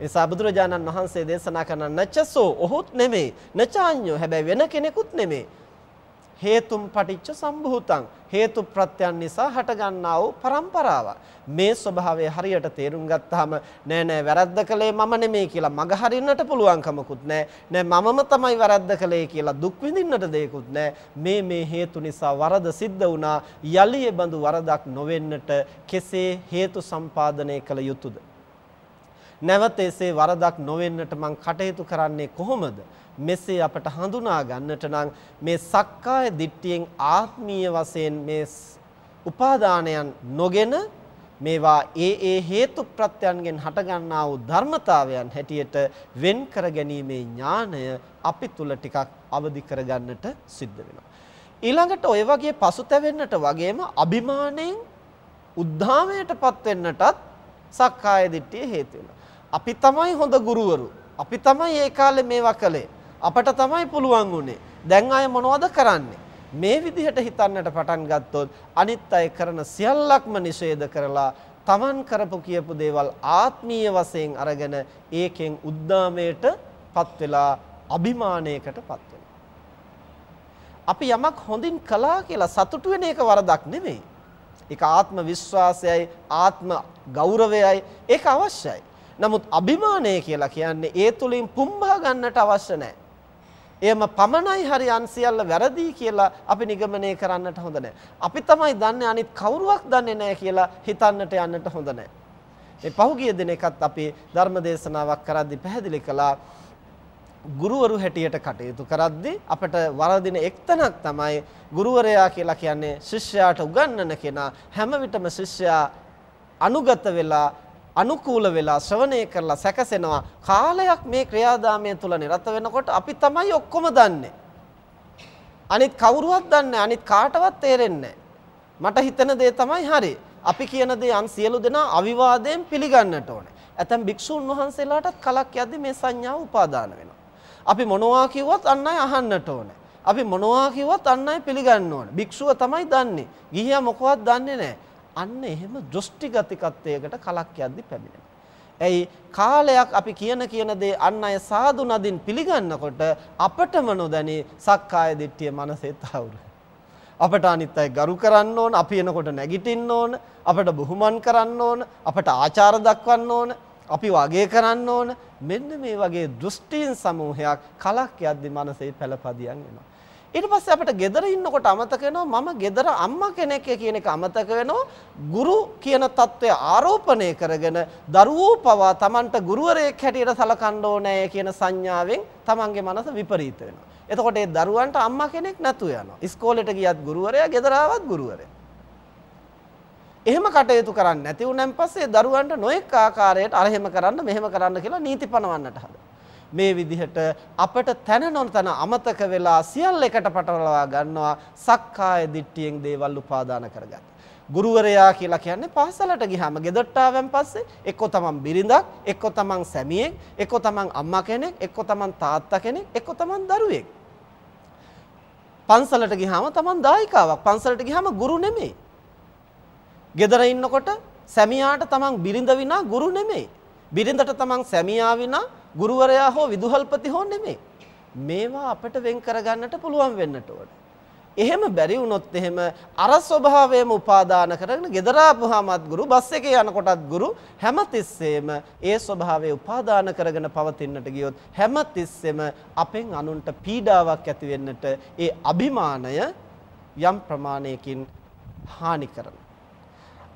නිසා බුදුරජාණන් වහන්සේ දේශනා කරන නචසෝ ඔහුත් නෙමෙයි නචාඤ්ඤෝ හැබැයි වෙන කෙනෙකුත් නෙමෙයි හේතුම් පටිච්ච සම්භූතං හේතු ප්‍රත්‍යයන් නිසා හටගන්නා වූ પરම්පරාවක්. මේ ස්වභාවය හරියට තේරුම් ගත්තාම නෑ නෑ වැරද්ද කළේ මම නෙමෙයි කියලා මග හරින්නට පුළුවන් කමකුත් නෑ. නෑ මමම තමයි වැරද්ද කළේ කියලා දුක් විඳින්නට දෙයක්කුත් නෑ. මේ මේ හේතු නිසා වරද සිද්ධ වුණා. යලි බඳු වරදක් නොවෙන්නට කෙසේ හේතු සම්පාදනය කළ යුතුද? නැවත එසේ වරදක් නොවෙන්නට මං කටයුතු කරන්නේ කොහොමද? මෙසේ අපට හඳුනා ගන්නට නම් මේ සක්කාය දිට්ඨියෙන් ආත්මීය වශයෙන් මේ උපාදානයන් නොගෙන මේවා ඒ ඒ හේතු ප්‍රත්‍යයන්ගෙන් හටගන්නා වූ ධර්මතාවයන් හැටියට වෙන් කර ගැනීමේ ඥාණය අපි තුල ටිකක් අවදි කරගන්නට සිද්ධ වෙනවා. ඊළඟට ඔය වගේ පසුතැවෙන්නට වගේම අභිමාණයෙන් උද්ධාමයටපත් වෙන්නටත් සක්කාය දිට්ඨිය හේතු වෙනවා. අපි තමයි හොඳ ගුරුවරු. අපි තමයි ඒ කාලේ මේවා කළේ. අපට තමයි පුළුවන් උනේ. දැන් අය මොනවද කරන්නේ? මේ විදිහට හිතන්නට පටන් ගත්තොත් අනිත් අය කරන සියල්ලක්ම නිෂේධ කරලා Taman කරපු කියපු දේවල් ආත්මීය වශයෙන් අරගෙන ඒකෙන් උද්දාමයටපත් වෙලා අභිමානයකටපත් වෙනවා. අපි යමක් හොඳින් කළා කියලා සතුටු වෙන එක වරදක් නෙමෙයි. ඒක ආත්ම විශ්වාසයයි ආත්ම ගෞරවයයි ඒක අවශ්‍යයි. නමුත් අභිමානය කියලා කියන්නේ ඒ තුලින් පුම්බා ගන්නට අවශ්‍ය නැහැ. එයම පමණයි හරි අන් සියල්ල වැරදි කියලා අපි නිගමනය කරන්නට හොඳ නැහැ. අපි තමයි දන්නේ අනිත් කවුරුවක් දන්නේ නැහැ කියලා හිතන්නට යන්නට හොඳ නැහැ. මේ පහුගිය දිනකත් අපි ධර්ම දේශනාවක් කරද්දී පැහැදිලි කළා ගුරුවරු හැටියට කටයුතු කරද්දී අපට වරදින එක්තනක් තමයි ගුරුවරයා කියලා කියන්නේ ශිෂ්‍යයාට උගන්වන කෙනා හැම විටම ශිෂ්‍යයා අනුගත වෙලා අනුකූල වෙලා ශ්‍රවණය කරලා සැකසෙනවා කාලයක් මේ ක්‍රියාදාමය තුල නිරත වෙනකොට අපි තමයි ඔක්කොම දන්නේ. අනිත් කවුරුවත් දන්නේ අනිත් කාටවත් තේරෙන්නේ මට හිතන දේ තමයි හරි. අපි කියන දේ අන් සියලු දෙනා අවිවාදයෙන් පිළිගන්නට ඕනේ. ඇතැම් භික්ෂුන් වහන්සේලාටත් කලක් යද්දි මේ සංඥාව උපාදාන වෙනවා. අපි මොනවා කිව්වත් අන් අය අහන්නට ඕනේ. අපි මොනවා කිව්වත් අන් අය පිළිගන්න ඕනේ. භික්ෂුව තමයි දන්නේ. ගිහියා මොකවත් දන්නේ නැහැ. අන්න එහෙම දෘෂ්ටිගතිකත්වයකට කලක් යද්දි පැමිණෙනවා. ඇයි කාලයක් අපි කියන කියන දේ අන් අය සාදු නදින් පිළිගන්නකොට අපටම නොදැනී සක්කාය දිට්ඨිය මනසේ තවුරු. අපට අනිත් අය ගරු කරන්න ඕන, අපි එනකොට නැගිටින්න ඕන, අපට බුහුමන් කරන්න ඕන, අපට ආචාර දක්වන්න ඕන, අපි වගේ කරන්න ඕන. මෙන්න මේ වගේ දෘෂ්ටීන් සමූහයක් කලක් යද්දි මනසේ පළපදියම් වෙනවා. ඊට පස්සේ අපිට ගෙදර ඉන්නකොට අමතක වෙනවා මම ගෙදර අම්මා කෙනෙක් කියන එක අමතක වෙනවා ගුරු කියන తত্ত্বය ආරෝපණය කරගෙන දරුවෝ පවා Tamanට ගුරුවරයෙක් හැටියට සලකන්න ඕනේ කියන සංඥාවෙන් Tamanගේ මනස විපරීත වෙනවා. එතකොට ඒ දරුවන්ට අම්මා කෙනෙක් නැතු වෙනවා. ඉස්කෝලේට ගියත් ගුරුවරයා ගෙදර ආවත් ගුරුවරයා. එහෙම කටයුතු කරන්නේ නැති උනන් පස්සේ දරුවන්ට නොඑක ආකාරයට අරහෙම කරන්න මෙහෙම කරන්න කියලා නීති පනවන්නට හදනවා. මේ විදිහට අපට තන නොතන අමතක වෙලා සියල්ල එකට පටලවා ගන්නවා සක්කාය දිට්ඨියෙන් දේවල් උපාදාන කරගත්තා. ගුරුවරයා කියලා කියන්නේ පාසලට ගියාම ගෙදරට ආවන් පස්සේ එක්ක තමන් බිරිඳක්, එක්ක තමන් සැමියෙක්, එක්ක තමන් අම්මා කෙනෙක්, එක්ක තමන් තාත්තා කෙනෙක්, එක්ක තමන් දරුවෙක්. පන්සලට ගියාම තමන් දායිකාවක්. පන්සලට ගියාම ගුරු නෙමෙයි. ගෙදර ඉන්නකොට සැමියාට තමන් බිරිඳ විනා ගුරු නෙමෙයි. බිරිඳට තමන් සැමියා විනා ගුරුවරයා හෝ විදුහල්පති හෝ නෙමෙයි. මේවා අපිට වෙන් කරගන්නට පුළුවන් වෙන්නට ඕන. එහෙම බැරි වුණොත් එහෙම අර ස්වභාවයම උපාදාන කරගෙන gedara ආපුවාමත් ගුරු බස් එකේ යනකොටත් ගුරු හැමතිස්සෙම ඒ ස්වභාවය උපාදාන කරගෙන පවතින්නට ගියොත් හැමතිස්සෙම අපෙන් අනුන්ට පීඩාවක් ඇති වෙන්නට ඒ අභිමානය යම් ප්‍රමාණයකින් හානි කරනවා.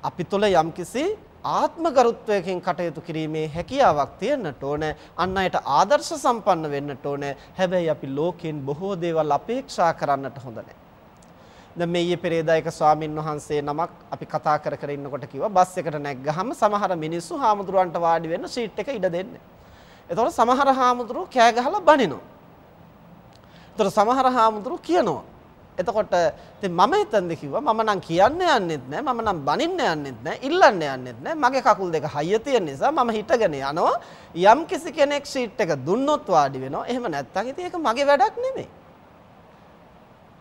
අපි තුළ යම්කිසි ආත්ම ගරුත්වයකින් කටයුතු කිරීමේ හැකියාවක් තියෙන්නට ඕන අන් අයට ආදර්ශ සම්පන්න වෙන්නට ඕන හැබැයි අපි ලෝකෙන් බොහෝ දේවල් අපේක්ෂා කරන්නට හොඳ නැහැ දැන් මේ ඊයේ පෙරේදා එක ස්වාමින් වහන්සේ නමක් අපි කතා කර කර ඉන්නකොට කිව්වා බස් එකට නැග්ගහම සමහර මිනිස්සු හාමුදුරුවන්ට වාඩි වෙන්න සීට් එක ඉඩ දෙන්නේ. එතකොට සමහර හාමුදුරුවෝ කෑ ගහලා බනිනවා. එතකොට සමහර හාමුදුරුවෝ කියනවා එතකොට ඉතින් මම එතනද කිව්වා මම නම් කියන්න යන්නෙත් නෑ මම නම් බනින්න යන්නෙත් නෑ ඉල්ලන්න යන්නෙත් නෑ. මගේ කකුල් දෙක හයිය තියෙන නිසා මම හිටගෙන යනවා. යම් කිසි කෙනෙක් සීට් එක දුන්නොත් වාඩි වෙනවා. එහෙම නැත්නම් ඉතින් ඒක මගේ වැඩක් නෙමෙයි.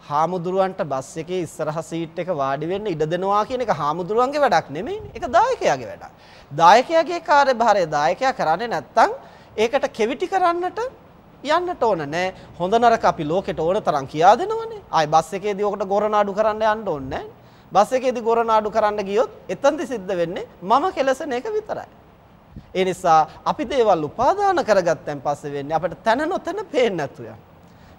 හාමුදුරුවන්ට බස් එකේ ඉස්සරහ සීට් එක වාඩි වෙන්න ඉඩ දෙනවා කියන එක හාමුදුරුවන්ගේ වැඩක් නෙමෙයිනේ ඒක දායකයාගේ වැඩක්. දායකයාගේ කාර්යභාරය දායකයා කරන්නේ නැත්නම් ඒකට කෙවිටි කරන්නට යන්නට ඕන නෑ. හොඳ නරක අපි ලෝකෙට ඕන තරම් කියා දෙනවනේ. ආයි බස් එකේදී ඔකට ගොරනාඩු කරන්න යන්න ඕනේ නෑ. බස් එකේදී ගොරනාඩු කරන්න ගියොත් එතනදි සිද්ධ වෙන්නේ මම කෙලසන එක විතරයි. ඒ නිසා අපි දේවල් උපාදාන කරගත්තන් පස්සේ වෙන්නේ අපිට තන නොතන පේන්නේ නැතු යන.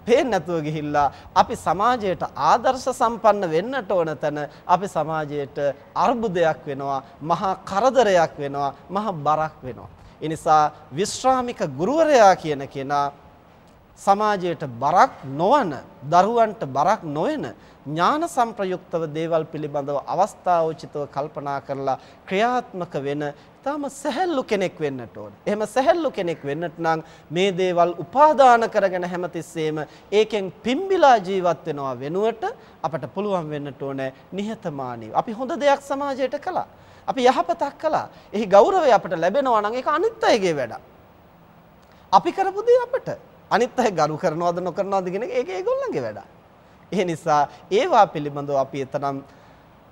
පේන්නේ නැතුව ගිහිල්ලා අපි සමාජයට ආදර්ශ සම්පන්න වෙන්නට ඕන තැන අපි සමාජයට අර්බුදයක් වෙනවා, මහා කරදරයක් වෙනවා, මහා බරක් වෙනවා. ඒ නිසා විශ්‍රාමික ගුරුවරයා කියන කෙනා සමාජයට බරක් නොවන දරුවන්ට බරක් නොවන ඥාන සංප්‍රයුක්තව දේවල් පිළිබඳව අවස්ථාෝචිතව කල්පනා කරලා ක්‍රියාත්මක වෙන තාම සැහැල්ලු කෙනෙක් වෙන්නට ඕන. එහෙම සැහැල්ලු කෙනෙක් වෙන්නට නම් මේ දේවල් උපාදාන කරගෙන හැමතිස්සෙම ඒකෙන් පිම්බිලා ජීවත් වෙනවා වෙනුවට අපට පුළුවන් වෙන්නට ඕන නිහතමානීව. අපි හොඳ දෙයක් සමාජයට කළා. අපි යහපතක් කළා. එහි ගෞරවය අපට ලැබෙනවා නම් ඒක අනිත් අයගේ වැඩක්. අපි කරපු දේ අපට අනිත් අය ගරු කරනවද නොකරනවද කියන එක ඒක ඒගොල්ලන්ගේ වැඩ. ඒ නිසා ඒවා පිළිබඳව අපි එතරම්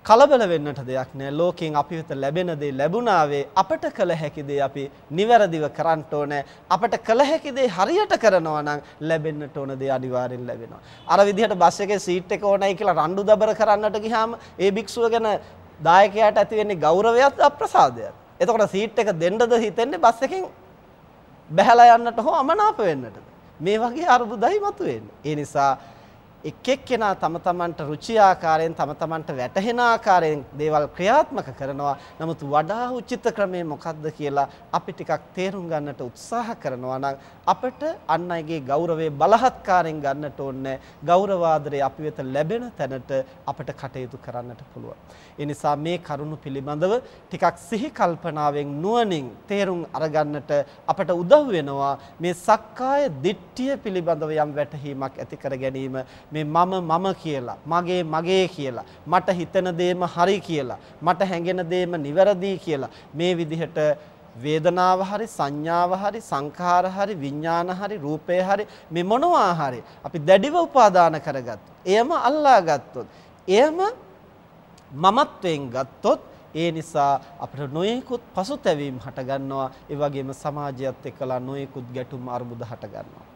කලබල වෙන්නට දෙයක් නෑ. ලෝකයෙන් අපි වෙත ලැබෙන දේ ලැබුණාවේ අපට කළ හැකි දේ අපි නිවැරදිව කරන්න ඕනේ. අපට කළ හැකි දේ හරියට කරනවා නම් ලැබෙන්නට ඕන දේ අනිවාර්යෙන් ලැබෙනවා. අර විදිහට බස් එකේ සීට් එක ඕනයි කියලා රණ්ඩු දබර කරන්නට ගියාම ඒ භික්ෂුව ගැන දායකයාට ඇති වෙන්නේ ගෞරවයත් අප්‍රසාදයත්. එතකොට සීට් එක දෙන්නද හිතෙන්නේ බස් එකෙන් බැහැලා යන්නට හෝ අමනාප වෙන්නටද? මේ වගේ අරුබුදයි මතුවෙන්නේ. ඒ නිසා එක් එක්කෙනා තම තමන්ට රුචි ආකාරයෙන් තම තමන්ට වැටහෙන ආකාරයෙන් දේවල් ක්‍රියාත්මක කරනවා. නමුත් වඩා උචිත ක්‍රමය මොකක්ද කියලා අපි ටිකක් තේරුම් ගන්නට උත්සාහ කරනවා නම් අපිට අන් අයගේ ගෞරවය බලහත්කාරයෙන් ගන්නට ඕනේ. ගෞරවාදරය අපි වෙත ලැබෙන තැනට අපිට කටයුතු කරන්නට පුළුවන්. ඒ නිසා මේ කරුණු පිළිබඳව ටිකක් සිහි කල්පනාවෙන් නුවණින් තේරුම් අරගන්නට අපට උදව් වෙනවා මේ සක්කාය දිට්ඨිය පිළිබඳව යම් වැටහීමක් ඇති කර ගැනීම මේ මම මම කියලා මගේ මගේ කියලා මට හිතෙන දේම හරි කියලා මට හැඟෙන දේම නිවැරදි කියලා මේ විදිහට වේදනාව හරි සංඥාව හරි සංඛාර හරි විඥාන හරි රූපය හරි මේ මොනවා හරි අපි දැඩිව උපාදාන කරගත්තොත් එයම අල්ලා ගත්තොත් එයම මමත්වයෙන් ගත්තොත් ඒ නිසා අපිට නොයෙකුත් පසුතැවීම් හටගන්නවා. ඒ වගේම සමාජයත් එක්කලා නොයෙකුත් ගැටුම් අර්බුද හටගන්නවා.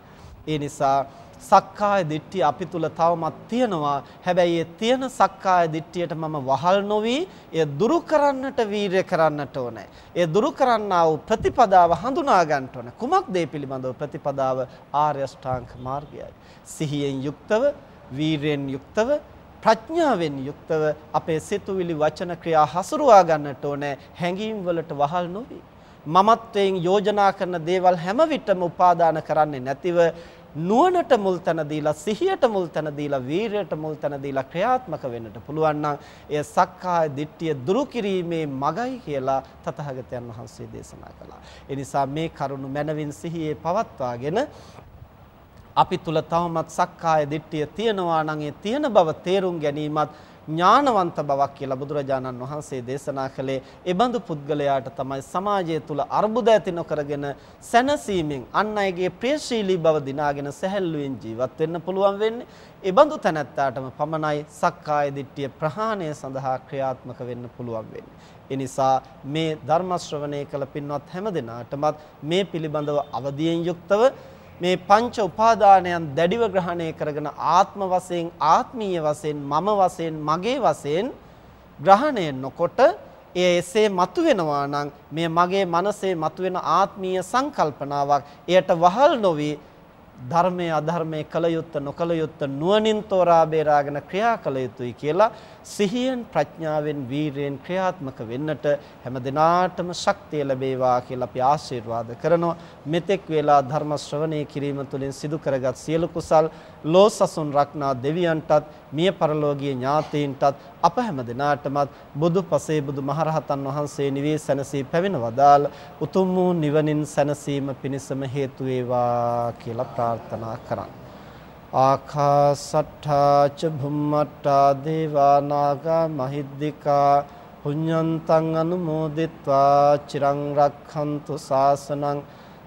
ඒ නිසා සක්කාය දිට්ඨිය අපි තුල තවමත් තියෙනවා. හැබැයි ඒ තියෙන සක්කාය දිට්ඨියට මම වහල් නොවි එය දුරු කරන්නට වීරය කරන්නට ඕනේ. ඒ දුරු කරන්නා වූ ප්‍රතිපදාව හඳුනා ගන්නට ඕනේ. කුමක්ද මේ පිළිබඳව ප්‍රතිපදාව ආර්ය අෂ්ටාංග මාර්ගයයි. සිහියෙන් යුක්තව වීරයෙන් යුක්තව ප්‍රඥාවෙන් යුක්තව අපේ සිතුවිලි වචන ක්‍රියා හසුරුවා ගන්නට ඕනේ හැඟීම් වලට වහල් නොවි. මමත්වයෙන් යෝජනා කරන දේවල් හැම විටම උපාදාන කරන්නේ නැතිව නුවණට මුල් තැන දීලා සිහියට මුල් තැන දීලා වීරයට මුල් තැන දීලා ක්‍රියාත්මක වෙන්නට පුළුවන් නම් එය සක්කාය දිට්ඨිය දුරු කිරීමේ මගයි කියලා තථාගතයන් වහන්සේ දේශනා කළා. ඒ නිසා මේ කරුණ මනවින් සිහියේ පවත්වාගෙන අපි තුල තවමත් සක්කාය දිට්ඨිය තියෙනවා නම් ඒ තියෙන බව තේරුම් ගැනීමත් ඥානවන්ත බවක් කියලා බුදුරජාණන් වහන්සේ දේශනා කළේ. ඒ බඳු පුද්ගලයාට තමයි සමාජය තුල අර්බුද ඇති නොකරගෙන සැනසීමෙන් අන් අයගේ ප්‍රියශීලී බව දිනාගෙන සැහැල්ලුවෙන් ජීවත් වෙන්න පුළුවන් වෙන්නේ. ඒ බඳු තැනැත්තාටම පමණයි සක්කාය දිට්ඨිය ප්‍රහාණය සඳහා ක්‍රියාත්මක වෙන්න පුළුවන් වෙන්නේ. ඒ නිසා මේ ධර්ම ශ්‍රවණය කළ පින්වත් හැම දෙනාටමත් මේ පිළිබඳව අවදියෙන් යුක්තව මේ පංච උපාදානයන් දැඩිව ග්‍රහණය කරගෙන ආත්ම වශයෙන් ආත්මීය වශයෙන් මම වශයෙන් මගේ වශයෙන් ග්‍රහණය නොකොට එය එසේ මතුවෙනවා නම් මේ මගේ මනසේ මතුවෙන ආත්මීය සංකල්පනාවක් එයට වහල් නොවි ධර්මයේ අධර්මයේ කල යුත්ත නොකල යුත්ත නුවණින් තෝරා බේරාගෙන ක්‍රියා කළ යුතුයි කියලා සිහියෙන් ප්‍රඥාවෙන් වීරයෙන් ක්‍රියාත්මක වෙන්නට හැම දිනාටම ශක්තිය ලැබේවා කියලා අපි ආශිර්වාද කරනවා. මෙතෙක් වේලා ධර්ම ශ්‍රවණය කිරීම තුළින් සිදු කරගත් සියලු කුසල් ලෝසසුන් රක්නා දෙවියන්ටත් මිය පරලෝකීය ඥාතීන්ටත් අප හැම දිනාටමත් බුදු පසේ බුදු මහරහතන් වහන්සේ නිවී සැනසී පැවිණ වදාළ උතුම් වූ නිවනින් සැනසීම පිණිසම හේතු වේවා කියලා ප්‍රාර්ථනා කරා. ආකාසට්ඨා ච භුම්මට්ඨා දේවා නාග මහිද්దికා පුඤ්ඤන්තං අනුමෝදිත්වා චිරං රක්ඛන්තු ශාසනං